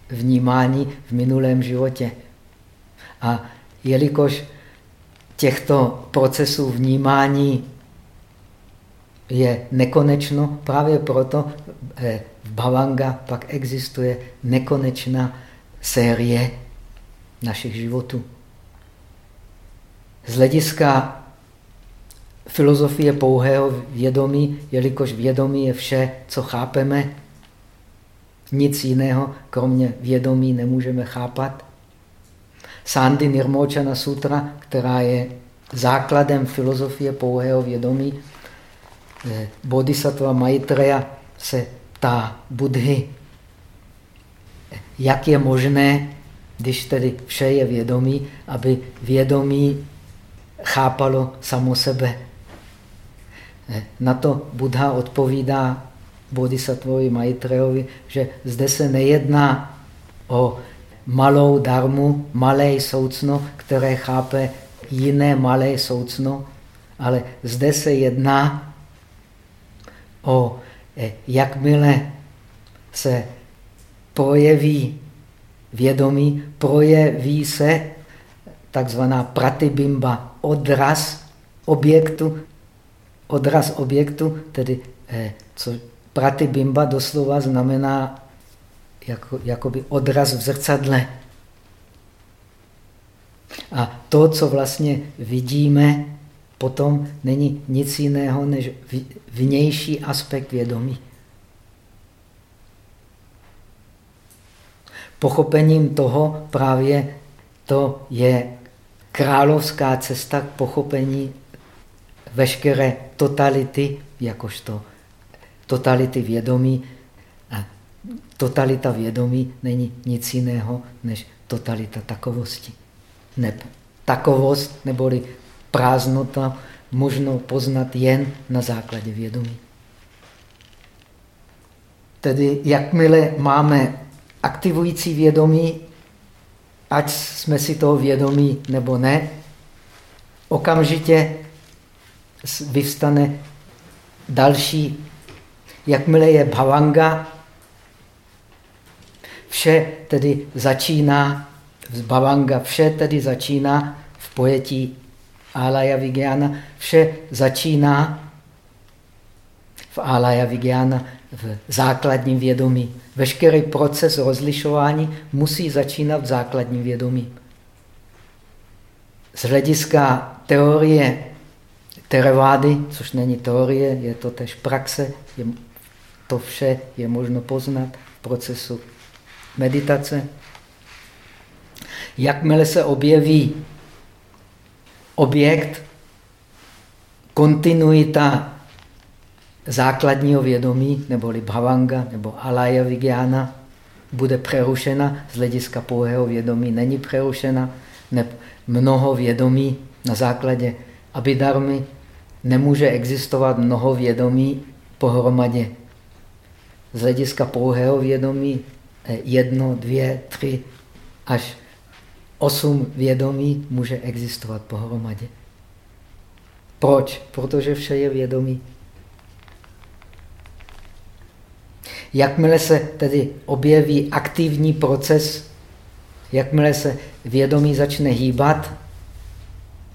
vnímání v minulém životě. A jelikož těchto procesů vnímání je nekonečno, právě proto eh, v Bhavanga pak existuje nekonečná série našich životů. Z hlediska filozofie pouhého vědomí, jelikož vědomí je vše, co chápeme, nic jiného, kromě vědomí, nemůžeme chápat. Sandy Nirmochana Sutra, která je základem filozofie pouhého vědomí, eh, Bodhisattva Maitreya se ptá Budhy, jak je možné, když tedy vše je vědomí, aby vědomí chápalo samo sebe. Eh, na to Buddha odpovídá Bodhisattvovi Maitrejovi, že zde se nejedná o malou darmu, malé soucno, které chápe jiné malé soucno, ale zde se jedná o eh, jakmile se projeví vědomí, projeví se takzvaná pratibimba, odraz objektu, odraz objektu, tedy eh, co pratibimba doslova znamená jako, jakoby odraz v zrcadle. A to, co vlastně vidíme, potom není nic jiného než vnější aspekt vědomí. Pochopením toho právě to je královská cesta k pochopení veškeré totality, jakožto totality vědomí. Totalita vědomí není nic jiného než totalita takovosti. Ne, takovost neboli prázdnota možno poznat jen na základě vědomí. Tedy jakmile máme aktivující vědomí, ať jsme si toho vědomí nebo ne, okamžitě vyvstane další, jakmile je bhavanga, vše tedy začíná, z vše tedy začíná v pojetí Alaya Vigyana, vše začíná v Alaya Vigyana v základním vědomí. Veškerý proces rozlišování musí začínat v základním vědomí. Z hlediska teorie Terevády, což není teorie, je to tež praxe, je, to vše je možno poznat v procesu meditace. Jakmile se objeví objekt, kontinuita základního vědomí, neboli bhavanga, nebo alaya vigyana, bude přerušena z hlediska pouhého vědomí. Není přerušena, ne, mnoho vědomí na základě abidarmy nemůže existovat mnoho vědomí pohromadě. Z hlediska pouhého vědomí jedno, dvě, tři, až osm vědomí může existovat pohromadě. Proč? Protože vše je vědomí. Jakmile se tedy objeví aktivní proces, jakmile se vědomí začne hýbat,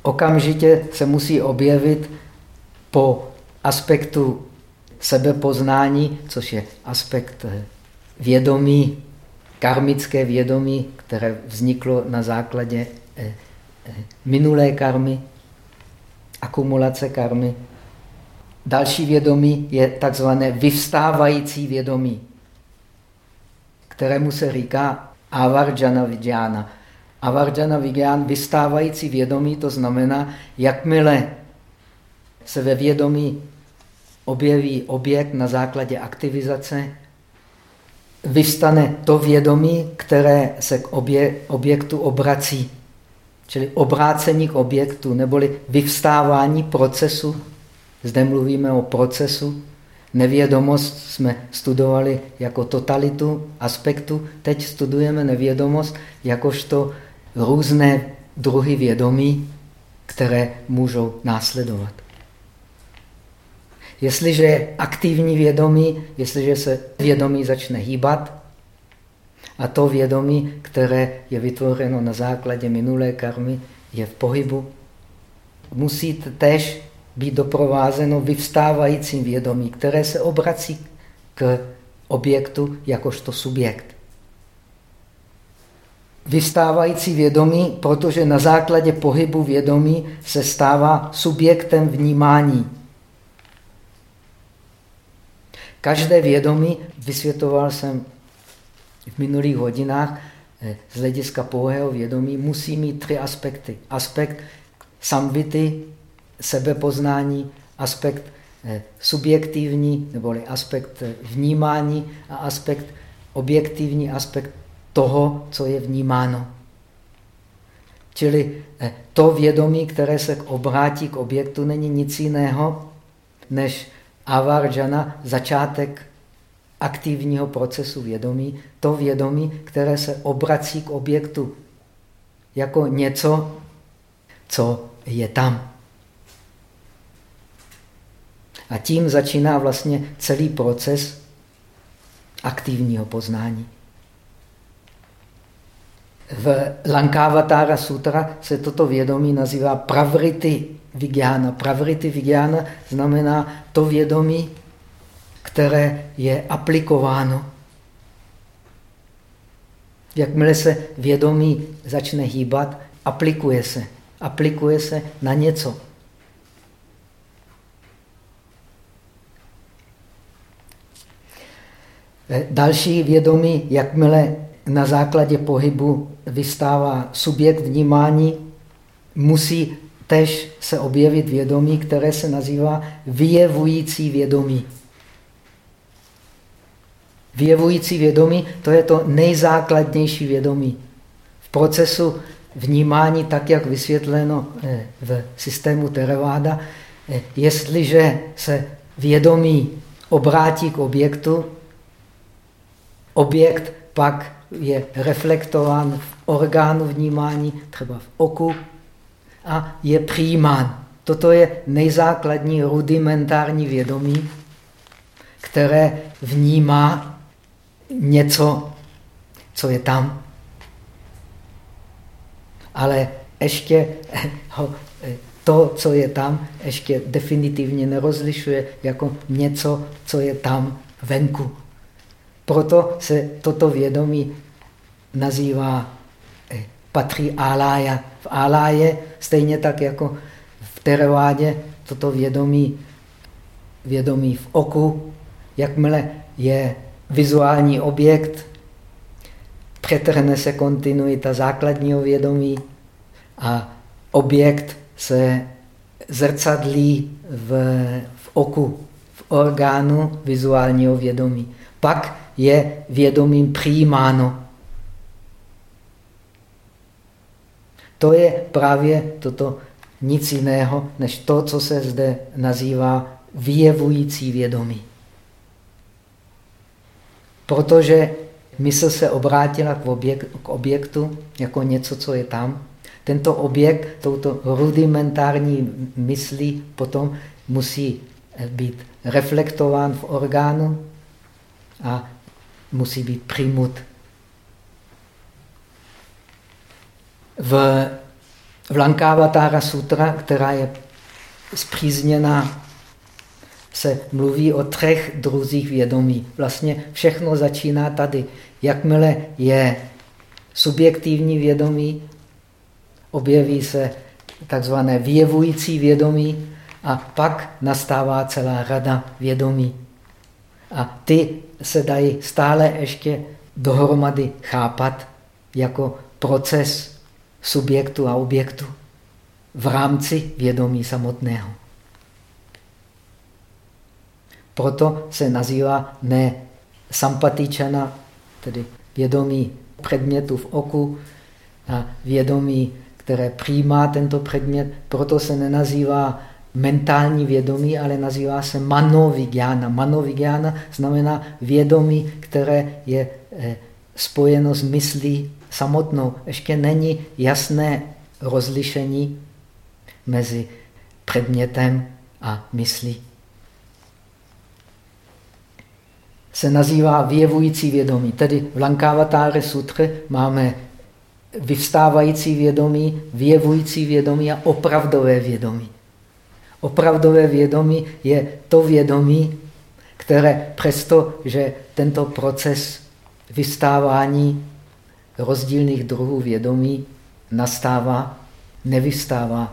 okamžitě se musí objevit po aspektu sebepoznání, což je aspekt eh, vědomí, karmické vědomí, které vzniklo na základě eh, eh, minulé karmy, akumulace karmy, Další vědomí je takzvané vyvstávající vědomí, kterému se říká avarjana vidyana. Avarjana vidyana, vystávající vědomí, to znamená, jakmile se ve vědomí objeví objekt na základě aktivizace, vyvstane to vědomí, které se k obje, objektu obrací. čili obrácení k objektu, neboli vyvstávání procesu. Zde mluvíme o procesu. Nevědomost jsme studovali jako totalitu aspektu, teď studujeme nevědomost jakožto různé druhy vědomí, které můžou následovat. Jestliže je aktivní vědomí, jestliže se vědomí začne hýbat, a to vědomí, které je vytvořeno na základě minulé karmy, je v pohybu, musí tež být doprovázeno vyvstávajícím vědomí, které se obrací k objektu jakožto subjekt. Vystávající vědomí, protože na základě pohybu vědomí se stává subjektem vnímání. Každé vědomí, vysvětoval jsem v minulých hodinách, eh, z hlediska pouhého vědomí, musí mít tři aspekty. Aspekt samvity, sebepoznání, aspekt eh, subjektivní, neboli aspekt eh, vnímání a aspekt objektivní, aspekt toho, co je vnímáno. Čili to vědomí, které se obrátí k objektu, není nic jiného než avarjana, začátek aktivního procesu vědomí, to vědomí, které se obrací k objektu jako něco, co je tam. A tím začíná vlastně celý proces aktivního poznání. V Lankavatara Sutra se toto vědomí nazývá pravrity vigyána. Pravrity vigyána znamená to vědomí, které je aplikováno. Jakmile se vědomí začne hýbat, aplikuje se. Aplikuje se na něco. Další vědomí, jakmile na základě pohybu vystává subjekt vnímání, musí tež se objevit vědomí, které se nazývá vyjevující vědomí. Vyjevující vědomí, to je to nejzákladnější vědomí. V procesu vnímání, tak jak vysvětleno eh, v systému Theravada, eh, jestliže se vědomí obrátí k objektu, objekt pak je reflektován v orgánu vnímání, třeba v oku, a je přijímán. Toto je nejzákladní rudimentární vědomí, které vnímá něco, co je tam. Ale ještě to, co je tam, ještě definitivně nerozlišuje jako něco, co je tam venku. Proto se toto vědomí nazývá, patří álája. V áláje, stejně tak jako v teravádě, toto vědomí, vědomí v oku, jakmile je vizuální objekt, přetrhne se kontinuita základního vědomí a objekt se zrcadlí v, v oku, v orgánu vizuálního vědomí. Pak je vědomím přijímáno. To je právě toto nic jiného, než to, co se zde nazývá vyjevující vědomí. Protože mysl se obrátila k, objek k objektu jako něco, co je tam. Tento objekt, touto rudimentární myslí potom musí být reflektován v orgánu a musí být přijmut. V, v Lankavatara Sutra, která je zpřízněna se mluví o třech druzích vědomí. Vlastně všechno začíná tady. Jakmile je subjektivní vědomí, objeví se takzvané vyjevující vědomí a pak nastává celá rada vědomí. A ty se dají stále ještě dohromady chápat jako proces subjektu a objektu v rámci vědomí samotného. Proto se nazývá ne sampatičana, tedy vědomí předmětu v oku a vědomí, které přijímá tento předmět, proto se nenazývá mentální vědomí, ale nazývá se manovigiana. Manovigiana znamená vědomí, které je eh, spojeno s myslí samotnou. Ještě není jasné rozlišení mezi předmětem a myslí. Se nazývá vyjevující vědomí. Tedy v Lankavatare sutře máme vyvstávající vědomí, vyjevující vědomí a opravdové vědomí. Opravdové vědomí je to vědomí, které přesto, že tento proces vystávání rozdílných druhů vědomí nastává, nevystává.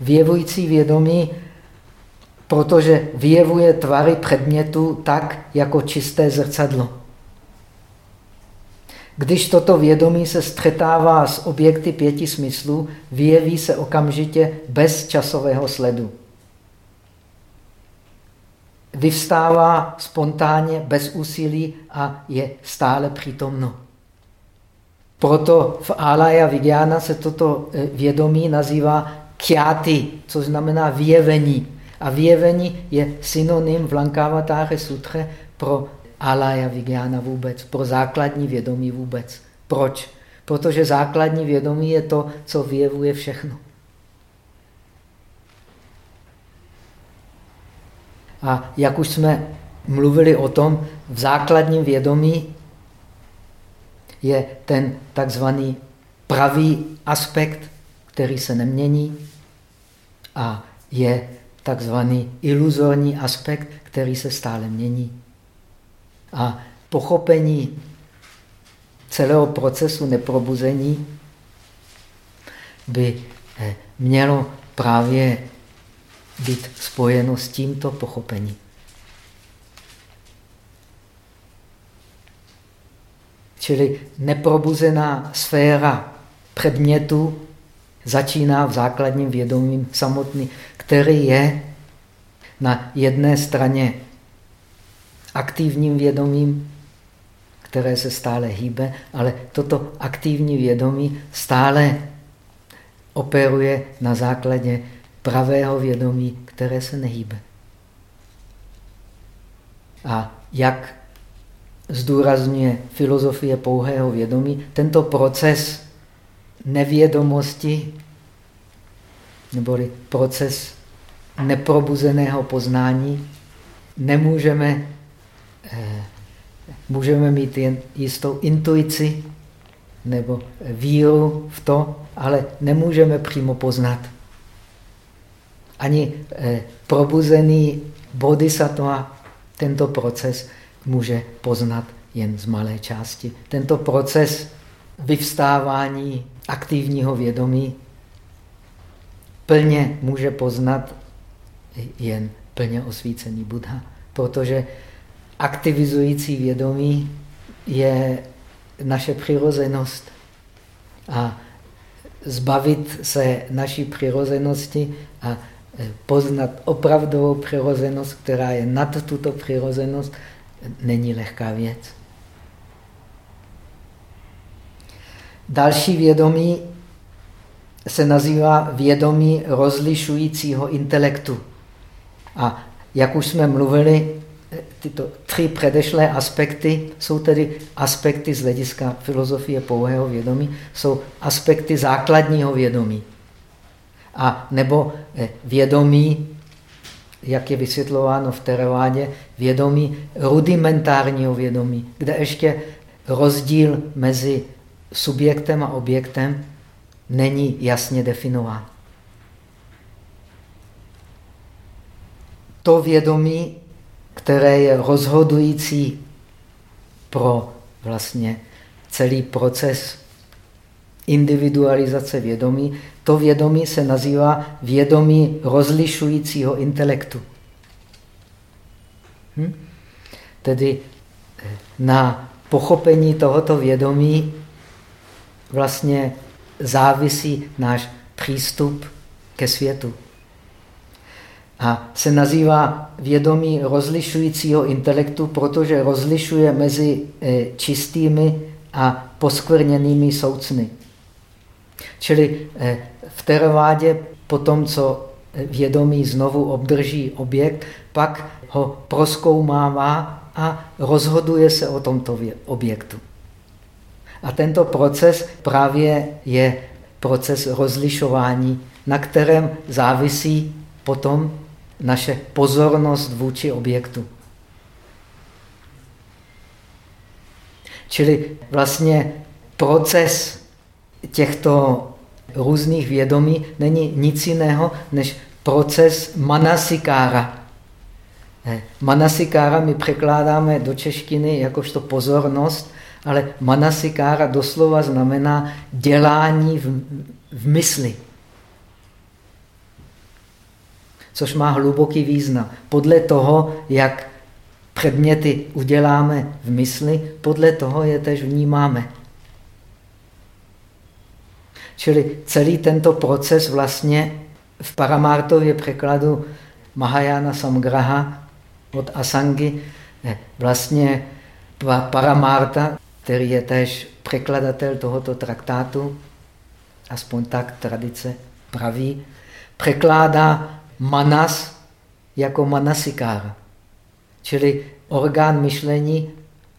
Vyjevující vědomí, protože vyjevuje tvary předmětu tak, jako čisté zrcadlo. Když toto vědomí se střetává s objekty pěti smyslů, vyjeví se okamžitě bez časového sledu. Vyvstává spontánně, bez úsilí a je stále přítomno. Proto v Alaya Vigyana se toto eh, vědomí nazývá kjáty, což znamená vyjevení. A vyjevení je synonym v Lankavatare sutře pro alaya vigyana vůbec, pro základní vědomí vůbec. Proč? Protože základní vědomí je to, co vyjevuje všechno. A jak už jsme mluvili o tom, v základním vědomí je ten takzvaný pravý aspekt, který se nemění a je takzvaný iluzorní aspekt, který se stále mění. A pochopení celého procesu neprobuzení by eh, mělo právě být spojeno s tímto pochopením. Čili neprobuzená sféra předmětu začíná v základním vědomím samotný, který je na jedné straně aktivním vědomím, které se stále hýbe, ale toto aktivní vědomí stále operuje na základě pravého vědomí, které se nehýbe. A jak zdůrazňuje filozofie pouhého vědomí, tento proces nevědomosti neboli proces neprobuzeného poznání nemůžeme Eh, můžeme mít jen jistou intuici nebo víru v to, ale nemůžeme přímo poznat. Ani eh, probuzený bodhisattva tento proces může poznat jen z malé části. Tento proces vyvstávání aktivního vědomí plně může poznat jen plně osvícený Buddha, protože aktivizující vědomí je naše přirozenost. A zbavit se naší přirozenosti a poznat opravdovou přirozenost, která je nad tuto přirozenost, není lehká věc. Další vědomí se nazývá vědomí rozlišujícího intelektu. A jak už jsme mluvili, tyto tři předešlé aspekty jsou tedy aspekty z hlediska filozofie pouhého vědomí, jsou aspekty základního vědomí. A nebo eh, vědomí, jak je vysvětlováno v Terevádě, vědomí rudimentárního vědomí, kde ještě rozdíl mezi subjektem a objektem není jasně definován. To vědomí které je rozhodující pro vlastně celý proces individualizace vědomí. To vědomí se nazývá vědomí rozlišujícího intelektu. Hm? Tedy eh, na pochopení tohoto vědomí vlastně závisí náš přístup ke světu a se nazývá vědomí rozlišujícího intelektu, protože rozlišuje mezi eh, čistými a poskvrněnými soucny. Čili eh, v teravádě po tom, co vědomí znovu obdrží objekt, pak ho proskoumává a rozhoduje se o tomto objektu. A tento proces právě je proces rozlišování, na kterém závisí potom naše pozornost vůči objektu. Čili vlastně proces těchto různých vědomí není nic jiného než proces manasikára. Eh, manasikára my překládáme do češtiny jakožto pozornost, ale manasikára doslova znamená dělání v, v mysli. Což má hluboký význam. Podle toho, jak předměty uděláme v mysli, podle toho je tež vnímáme. Čili celý tento proces vlastně v Paramartově překladu Mahayana Samgraha od Asangy vlastně Paramarta, který je též překladatel tohoto traktátu, aspoň tak tradice praví, překládá manas jako manasikára. Čili orgán myšlení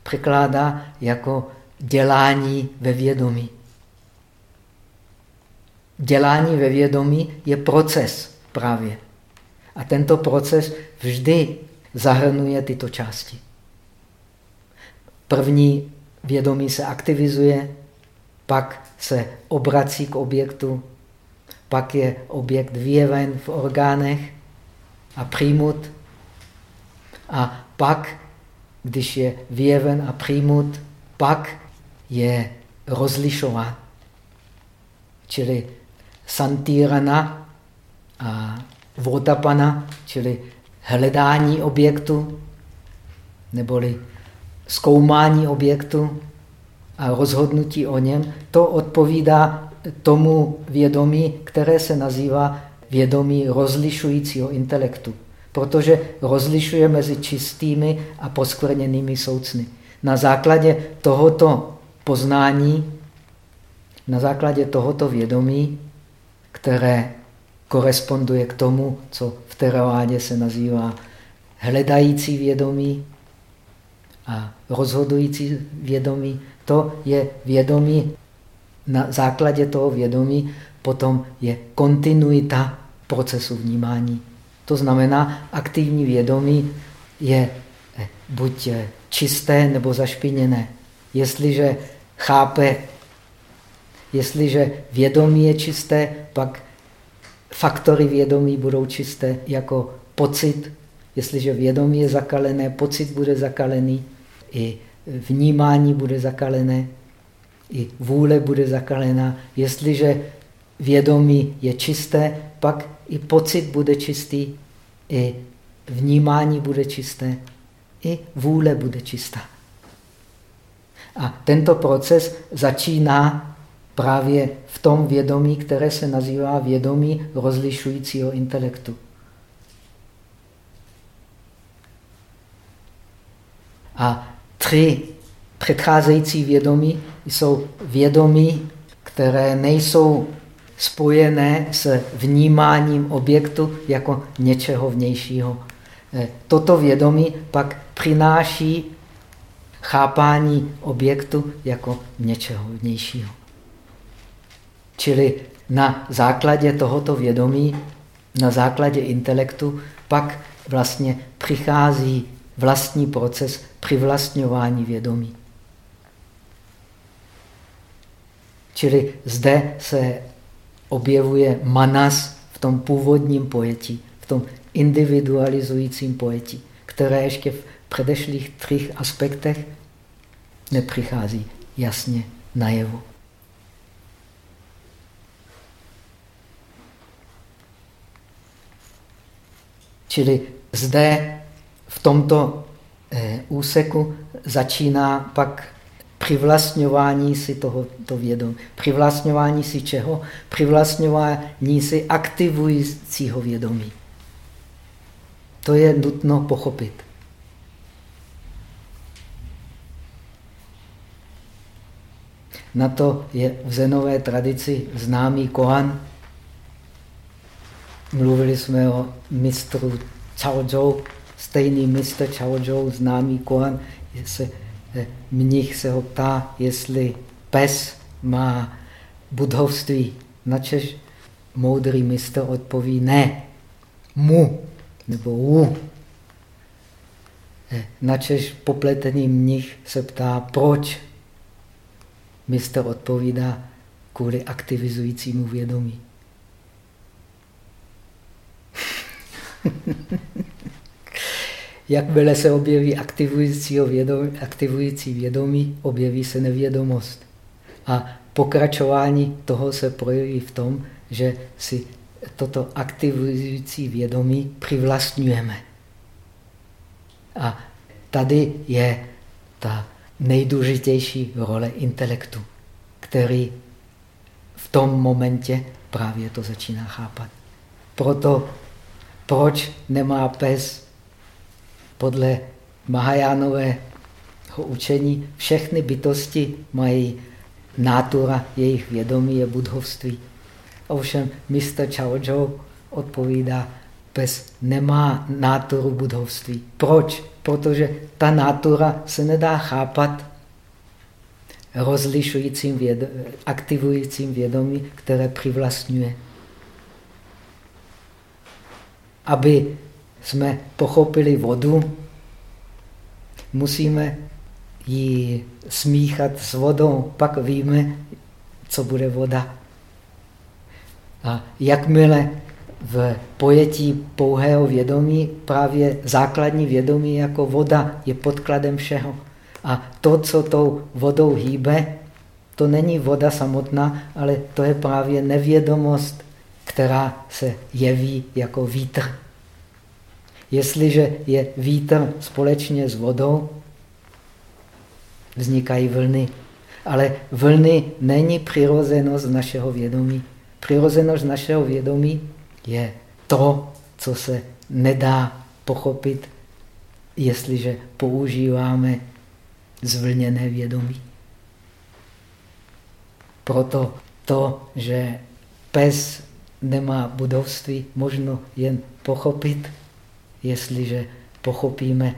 překládá jako dělání ve vědomí. Dělání ve vědomí je proces právě. A tento proces vždy zahrnuje tyto části. První vědomí se aktivizuje, pak se obrací k objektu, pak je objekt vyjeven v orgánech a přijmut. A pak, když je vyjeven a přijmut, pak je rozlišován. Čili santírana a votapana, čili hledání objektu, neboli zkoumání objektu a rozhodnutí o něm, to odpovídá tomu vědomí, které se nazývá vědomí rozlišujícího intelektu. Protože rozlišuje mezi čistými a poskvrněnými soucny. Na základě tohoto poznání, na základě tohoto vědomí, které koresponduje k tomu, co v teravádě se nazývá hledající vědomí a rozhodující vědomí. To je vědomí, na základě toho vědomí potom je kontinuita procesu vnímání. To znamená, aktivní vědomí je eh, buď eh, čisté nebo zašpiněné. Jestliže chápe Jestliže vědomí je čisté, pak faktory vědomí budou čisté jako pocit. Jestliže vědomí je zakalené, pocit bude zakalený, i vnímání bude zakalené, i vůle bude zakalená. Jestliže vědomí je čisté, pak i pocit bude čistý, i vnímání bude čisté, i vůle bude čistá. A tento proces začíná právě v tom vědomí, které se nazývá vědomí rozlišujícího intelektu. A tři předcházející vědomí jsou vědomí, které nejsou spojené s vnímáním objektu jako něčeho vnějšího. Eh, toto vědomí pak přináší chápání objektu jako něčeho vnějšího. Čili na základě tohoto vědomí, na základě intelektu, pak vlastně přichází vlastní proces přivlastňování vědomí. Čili zde se objevuje manas v tom původním pojetí, v tom individualizujícím pojetí, které ještě v předešlých třích aspektech nepřichází jasně najevo. Čili zde v tomto eh, úseku začíná pak přivlastňování si tohoto vědomí. Přivlastňování si čeho? Přivlastňování si aktivujícího vědomí. To je nutno pochopit. Na to je v zenové tradici známý Kohan. Mluvili jsme o mistru Chao Zhou, stejný mistr Chao Zhou, známý Kohan. Se, eh, mnich se ho ptá, jestli pes má budhovství. Načež moudrý mistr odpoví ne, mu nebo u. Eh, načež popletený mnich se ptá, proč Mistr odpovídá kvůli aktivizujícímu vědomí. Jakmile se objeví vědomí, aktivující vědomí, objeví se nevědomost. A pokračování toho se projeví v tom, že si toto aktivující vědomí přivlastňujeme. A tady je ta nejdůležitější role intelektu, který v tom momentě právě to začíná chápat. Proto, proč nemá pes podle Mahajánového učení, všechny bytosti mají nátura, jejich vědomí je budhovství. Ovšem mistr Chao odpovídá, pes nemá náturu budhovství. Proč? Protože ta nátura se nedá chápat rozlišujícím vědomí, aktivujícím vědomí, které přivlastňuje. Aby jsme pochopili vodu, musíme ji smíchat s vodou, pak víme, co bude voda. A jakmile v pojetí pouhého vědomí právě základní vědomí jako voda je podkladem všeho. A to, co tou vodou hýbe, to není voda samotná, ale to je právě nevědomost, která se jeví jako vítr. Jestliže je vítr společně s vodou, vznikají vlny. Ale vlny není přirozenost našeho vědomí. Přirozenost našeho vědomí je to, co se nedá pochopit, jestliže používáme zvlněné vědomí. Proto to, že pes nemá budovství, možno jen pochopit, jestliže pochopíme,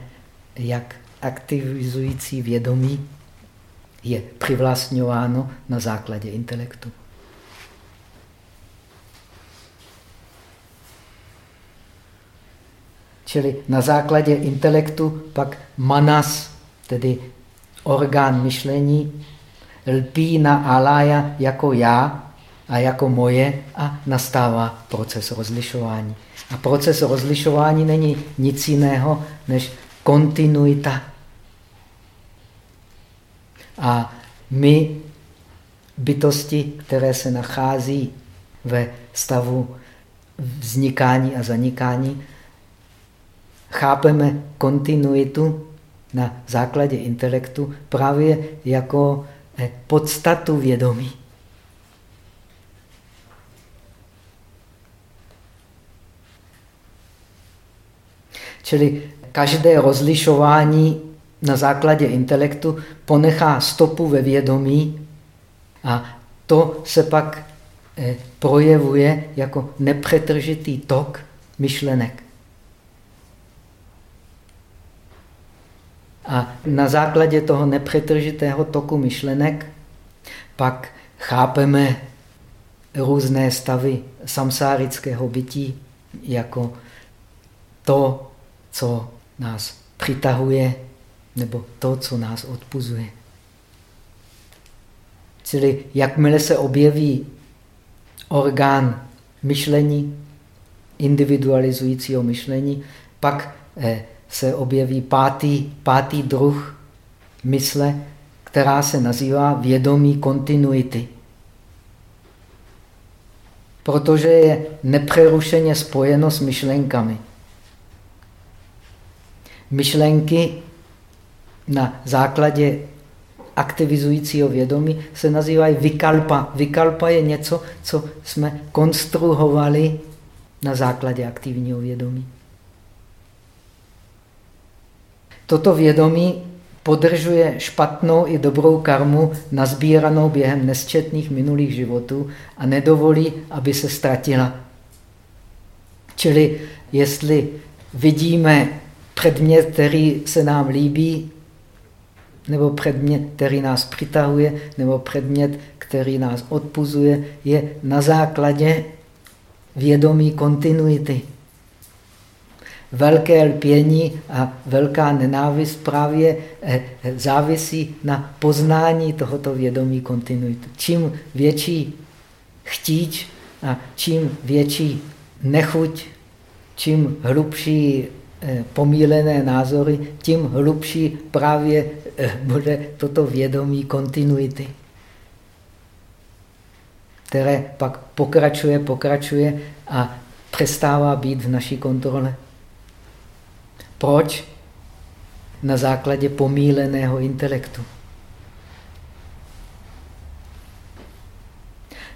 jak aktivizující vědomí je přivlastňováno na základě intelektu. Čili na základě intelektu pak manas, tedy orgán myšlení, lpí na alája jako já a jako moje a nastává proces rozlišování. A proces rozlišování není nic jiného než kontinuita. A my, bytosti, které se nachází ve stavu vznikání a zanikání, chápeme kontinuitu na základě intelektu právě jako eh, podstatu vědomí. Čili každé rozlišování na základě intelektu ponechá stopu ve vědomí a to se pak eh, projevuje jako nepřetržitý tok myšlenek. A na základě toho nepřetržitého toku myšlenek pak chápeme různé stavy samsárického bytí jako to, co nás přitahuje, nebo to, co nás odpuzuje. Čili jakmile se objeví orgán myšlení, individualizujícího myšlení, pak eh, se objeví pátý, pátý druh mysle, která se nazývá vědomí kontinuity. Protože je nepřerušeně spojeno s myšlenkami. Myšlenky na základě aktivizujícího vědomí se nazývají vikalpa. Vikalpa je něco, co jsme konstruovali na základě aktivního vědomí. Toto vědomí podržuje špatnou i dobrou karmu nazbíranou během nesčetných minulých životů a nedovolí, aby se ztratila. Čili jestli vidíme předmět, který se nám líbí, nebo předmět, který nás přitahuje, nebo předmět, který nás odpuzuje, je na základě vědomí kontinuity. Velké lpění a velká nenávist právě eh, závisí na poznání tohoto vědomí kontinuity. Čím větší chtíč a čím větší nechuť, čím hlubší eh, pomílené názory, tím hlubší právě eh, bude toto vědomí kontinuity, které pak pokračuje, pokračuje a přestává být v naší kontrole. Proč? Na základě pomíleného intelektu.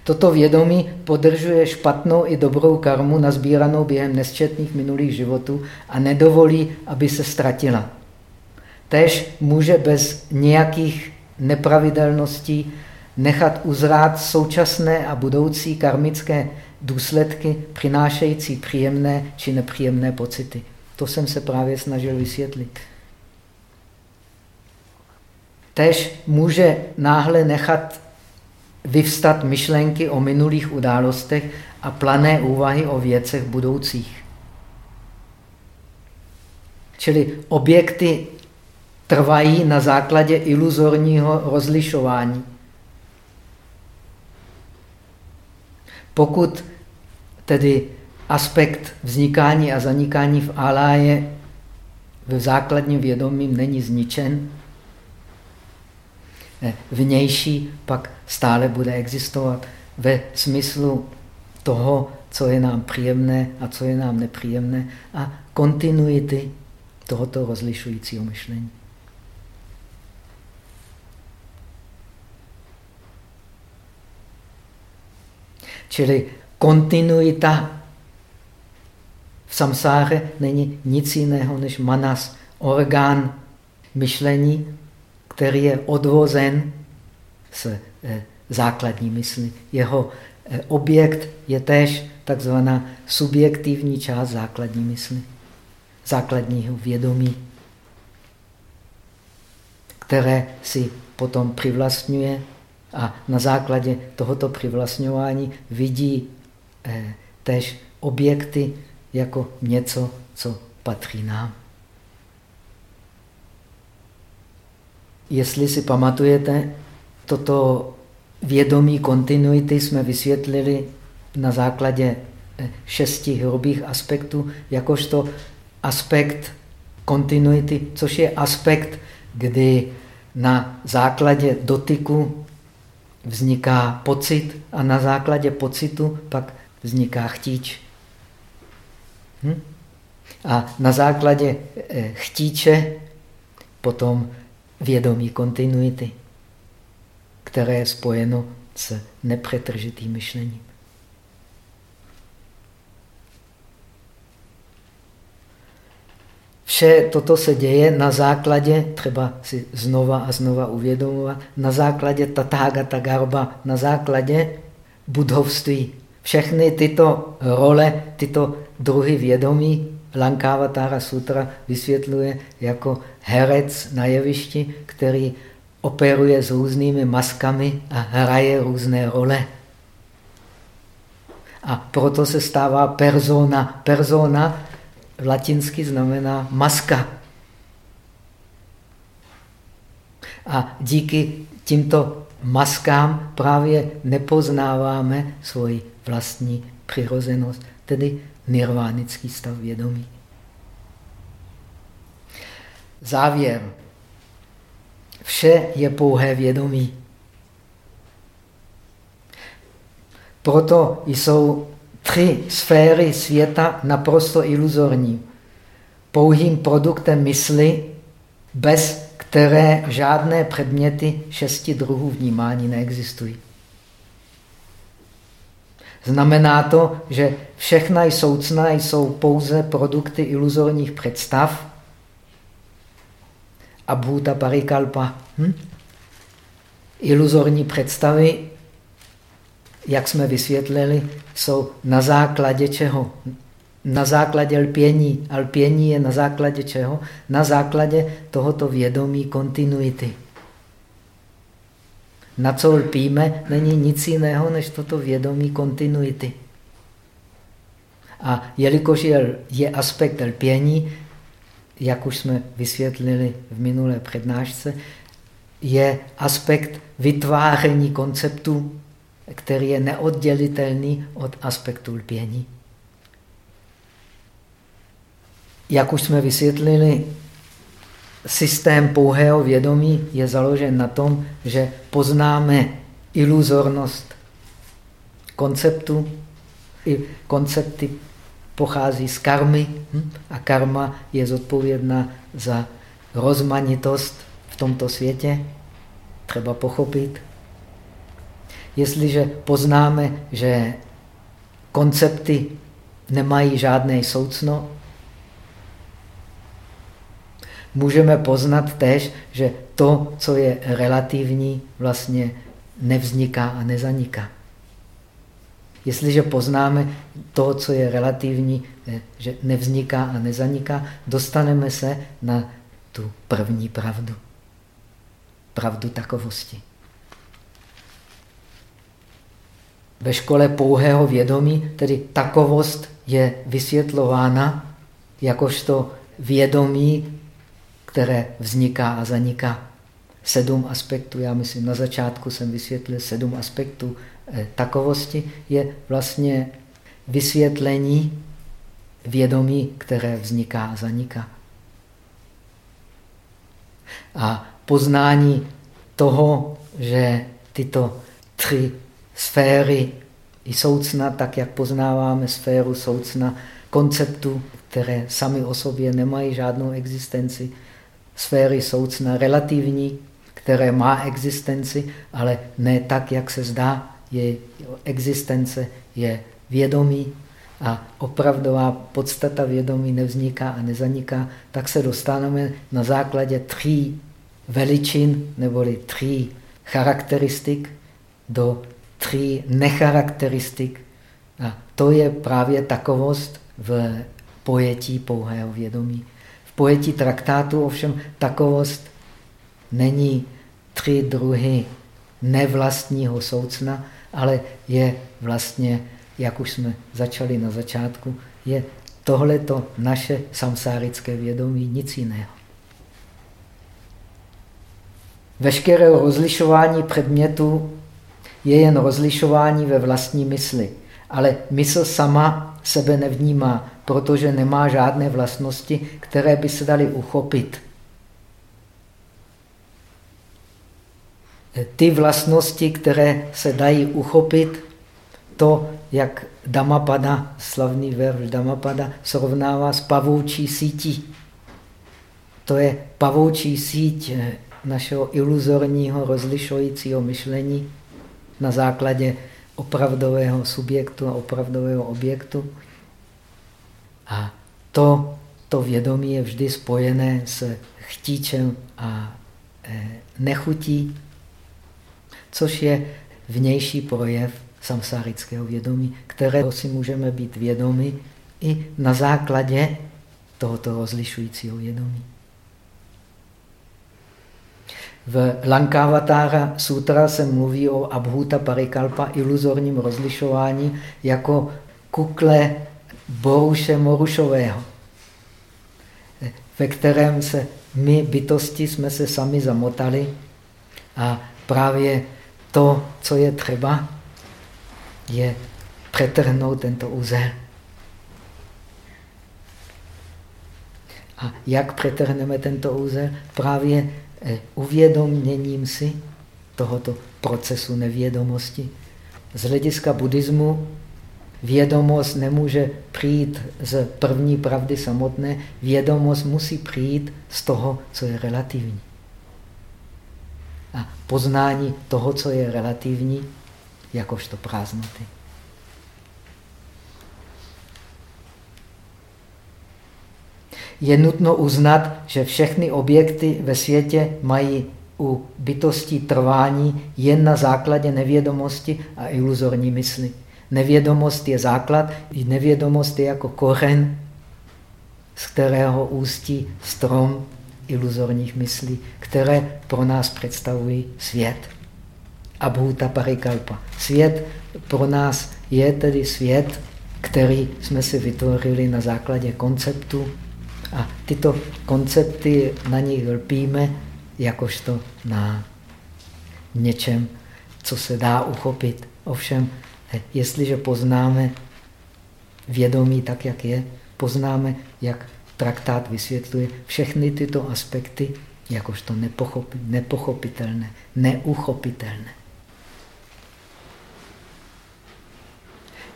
Toto vědomí podržuje špatnou i dobrou karmu nazbíranou během nesčetných minulých životů a nedovolí, aby se ztratila. Tež může bez nějakých nepravidelností nechat uzrát současné a budoucí karmické důsledky přinášející příjemné či nepříjemné pocity. To jsem se právě snažil vysvětlit. Tež může náhle nechat vyvstat myšlenky o minulých událostech a plané úvahy o věcech budoucích. Čili objekty trvají na základě iluzorního rozlišování. Pokud tedy aspekt vznikání a zanikání v aláje v základním vědomím není zničen, vnější pak stále bude existovat ve smyslu toho, co je nám příjemné a co je nám nepříjemné a kontinuity tohoto rozlišujícího myšlení. Čili kontinuita v samsáře není nic jiného než manas, orgán myšlení, který je odvozen z eh, základní mysli. Jeho eh, objekt je též takzvaná subjektivní část základní mysli, základního vědomí, které si potom přivlastňuje a na základě tohoto přivlastňování vidí eh, též objekty jako něco, co patří nám. Jestli si pamatujete, toto vědomí kontinuity jsme vysvětlili na základě eh, šesti hrubých aspektů, jakožto aspekt kontinuity, což je aspekt, kdy na základě dotyku vzniká pocit a na základě pocitu pak vzniká chtíč. Hm? A na základě eh, chtíče potom vědomí kontinuity, které je spojeno s nepřetržitým myšlením. Vše toto se děje na základě, třeba si znova a znova uvědomovat, na základě tatágata garba, na základě budovství. Všechny tyto role, tyto druhy vědomí Lankavatara Sutra vysvětluje jako herec na jevišti, který operuje s různými maskami a hraje různé role. A proto se stává persona. Persona v latinsky znamená maska. A díky tímto maskám právě nepoznáváme svoji vlastní přirozenost, tedy nirvánický stav vědomí. Závěr. Vše je pouhé vědomí. Proto jsou tři sféry světa naprosto iluzorní. Pouhým produktem mysli, bez které žádné předměty šesti druhů vnímání neexistují. Znamená to, že všechna soucna jsou pouze produkty iluzorních představ abhuta parikalpa. Hm? Iluzorní představy, jak jsme vysvětlili, jsou na základě čeho? Na základě lpění. A lpění je na základě čeho? Na základě tohoto vědomí kontinuity. Na co lpíme, není nic jiného, než toto vědomí kontinuity. A jelikož je, je aspekt lpění, jak už jsme vysvětlili v minulé přednášce, je aspekt vytváření konceptu, který je neoddělitelný od aspektu lpění. Jak už jsme vysvětlili, systém pouhého vědomí je založen na tom, že poznáme iluzornost konceptu. I koncepty pochází z karmy hm? a karma je zodpovědná za rozmanitost v tomto světě. Třeba pochopit. Jestliže poznáme, že koncepty nemají žádné soucno, můžeme poznat tež, že to, co je relativní, vlastně nevzniká a nezaniká. Jestliže poznáme to, co je relativní, eh, že nevzniká a nezaniká, dostaneme se na tu první pravdu. Pravdu takovosti. Ve škole pouhého vědomí, tedy takovost je vysvětlována jakožto vědomí, které vzniká a zaniká. Sedm aspektů, já myslím, na začátku jsem vysvětlil sedm aspektů eh, takovosti, je vlastně vysvětlení vědomí, které vzniká a zaniká. A poznání toho, že tyto tři sféry i soucna, tak jak poznáváme sféru soucna, konceptu, které sami o sobě nemají žádnou existenci, sféry soucna relativní, které má existenci, ale ne tak, jak se zdá. Je existence je vědomí a opravdová podstata vědomí nevzniká a nezaniká, tak se dostaneme na základě tří veličin neboli tří charakteristik do tří necharakteristik. A to je právě takovost v pojetí pouhého vědomí. Pojetí traktátu ovšem takovost není tři druhy nevlastního soucna, ale je vlastně, jak už jsme začali na začátku, je tohleto naše samsárické vědomí, nic jiného. Veškeré rozlišování předmětu je jen rozlišování ve vlastní mysli. Ale mysl sama sebe nevnímá, protože nemá žádné vlastnosti, které by se daly uchopit. Ty vlastnosti, které se dají uchopit, to, jak Damapada, slavný verš Damapada, srovnává s pavoučí sítí. To je pavoučí síť našeho iluzorního rozlišujícího myšlení na základě opravdového subjektu a opravdového objektu. A to, to vědomí je vždy spojené s chtíčem a e, nechutí, což je vnější projev samsárického vědomí, kterého si můžeme být vědomi i na základě tohoto rozlišujícího vědomí. V Lankavatara sutra se mluví o Abhuta Parikalpa, iluzorním rozlišování, jako kukle Boruše Morušového, ve kterém se my, bytosti, jsme se sami zamotali a právě to, co je třeba, je přetrhnout tento úzel. A jak přetrhneme tento úzel? Právě Eh, uvědoměním si tohoto procesu nevědomosti. Z hlediska buddhismu vědomost nemůže přijít z první pravdy samotné, vědomost musí přijít z toho, co je relativní. A poznání toho, co je relativní, jakožto prázdnoty. Je nutno uznat, že všechny objekty ve světě mají u bytostí trvání jen na základě nevědomosti a iluzorní mysli. Nevědomost je základ, i nevědomost je jako kořen, z kterého ústí strom iluzorních myslí, které pro nás představují svět. Abhuta parikalpa. Svět pro nás je tedy svět, který jsme si vytvořili na základě konceptu a tyto koncepty na nich lpíme jakožto na něčem, co se dá uchopit. Ovšem, jestliže poznáme vědomí tak, jak je, poznáme, jak traktát vysvětluje všechny tyto aspekty, jakožto nepochopitelné, neuchopitelné.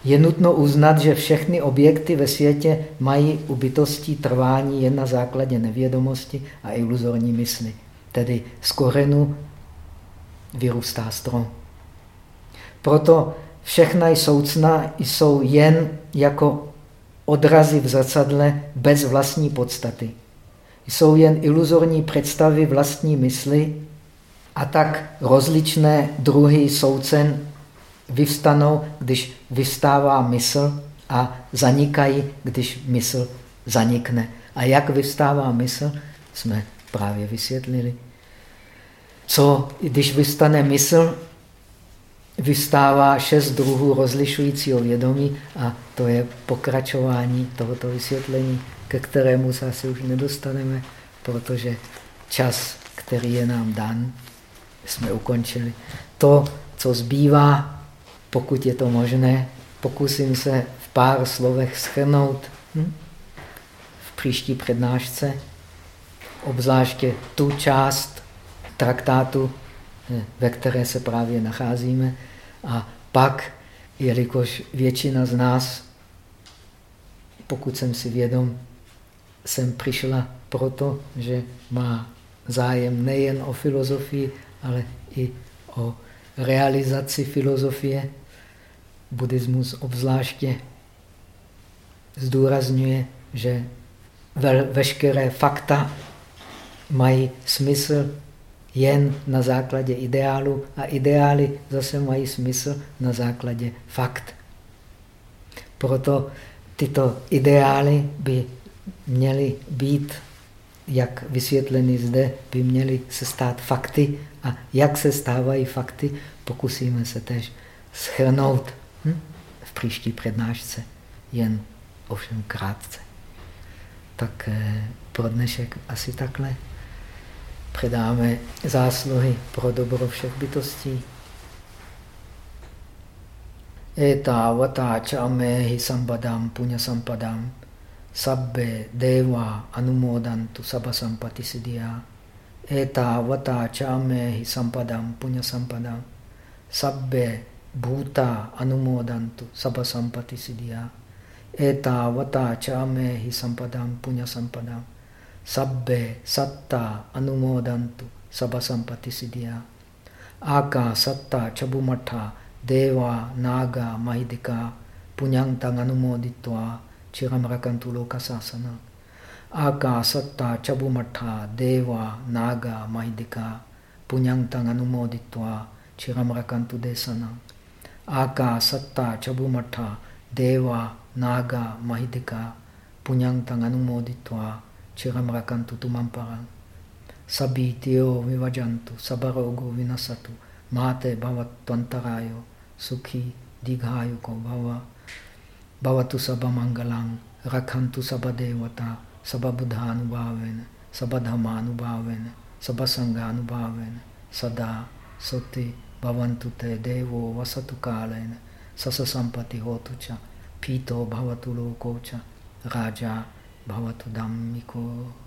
Je nutno uznat, že všechny objekty ve světě mají u bytostí trvání jen na základě nevědomosti a iluzorní mysli. Tedy z korenu vyrůstá strom. Proto všechna soucna jsou jen jako odrazy v zrcadle bez vlastní podstaty. Jsou jen iluzorní představy vlastní mysli a tak rozličné druhy soucen vyvstanou, když vystává mysl a zanikají, když mysl zanikne. A jak vystává mysl, jsme právě vysvětlili. Co, když vystane mysl, vystává šest druhů rozlišujícího vědomí a to je pokračování tohoto vysvětlení, ke kterému se asi už nedostaneme, protože čas, který je nám dan, jsme ukončili. To, co zbývá, pokud je to možné, pokusím se v pár slovech schrnout hm? v příští přednášce, obzvláště tu část traktátu, ve které se právě nacházíme. A pak, jelikož většina z nás, pokud jsem si vědom, jsem přišla proto, že má zájem nejen o filozofii, ale i o realizaci filozofie. Buddhismus obzvláště zdůrazňuje, že ve, veškeré fakta mají smysl jen na základě ideálu a ideály zase mají smysl na základě fakt. Proto tyto ideály by měly být, jak vysvětleny zde, by měly se stát fakty a jak se stávají fakty, pokusíme se tež schrnout hm? v příští přednášce, jen ovšem krátce. Tak eh, pro dnešek asi takhle. Předáme zásluhy pro dobro všech bytostí. Eta vata chamehi sambadam punya sampadam. Sabbe deva anumodantu sabha sampati siddhya eta vata chamehi sampadam punya sampadam. Sabbe bhuta anumodantu sabha sampati siddhya eta vata chamehi sampadam punya sampadam sabbe satta anumodantu sabha sampati siddhya aka satta chabumatha deva naga mahidika punyantang anumoditva chiram rakantu lokasasana Aka satta chabumatha deva naga mahidika punyantang anumoditva chiram rakantu desana. Aka satta chabumatha deva naga mahidika punyantang anumoditva Chiramakantu Sabi Sabityo vivajantu, sabarogo vinasatu, mate bhavatvantarayo, sukhi dighayuko bhava, bhavatu sabamangalam, rakhantu sabadevata, sababudhanubhavena, sabasanganu sabasanganubhavena, sada, soti, भवन्तु te devo vasatu कालेन sasasampati होतु च पीतो भवतु लोको च राजा raja bhavatu dhammiko.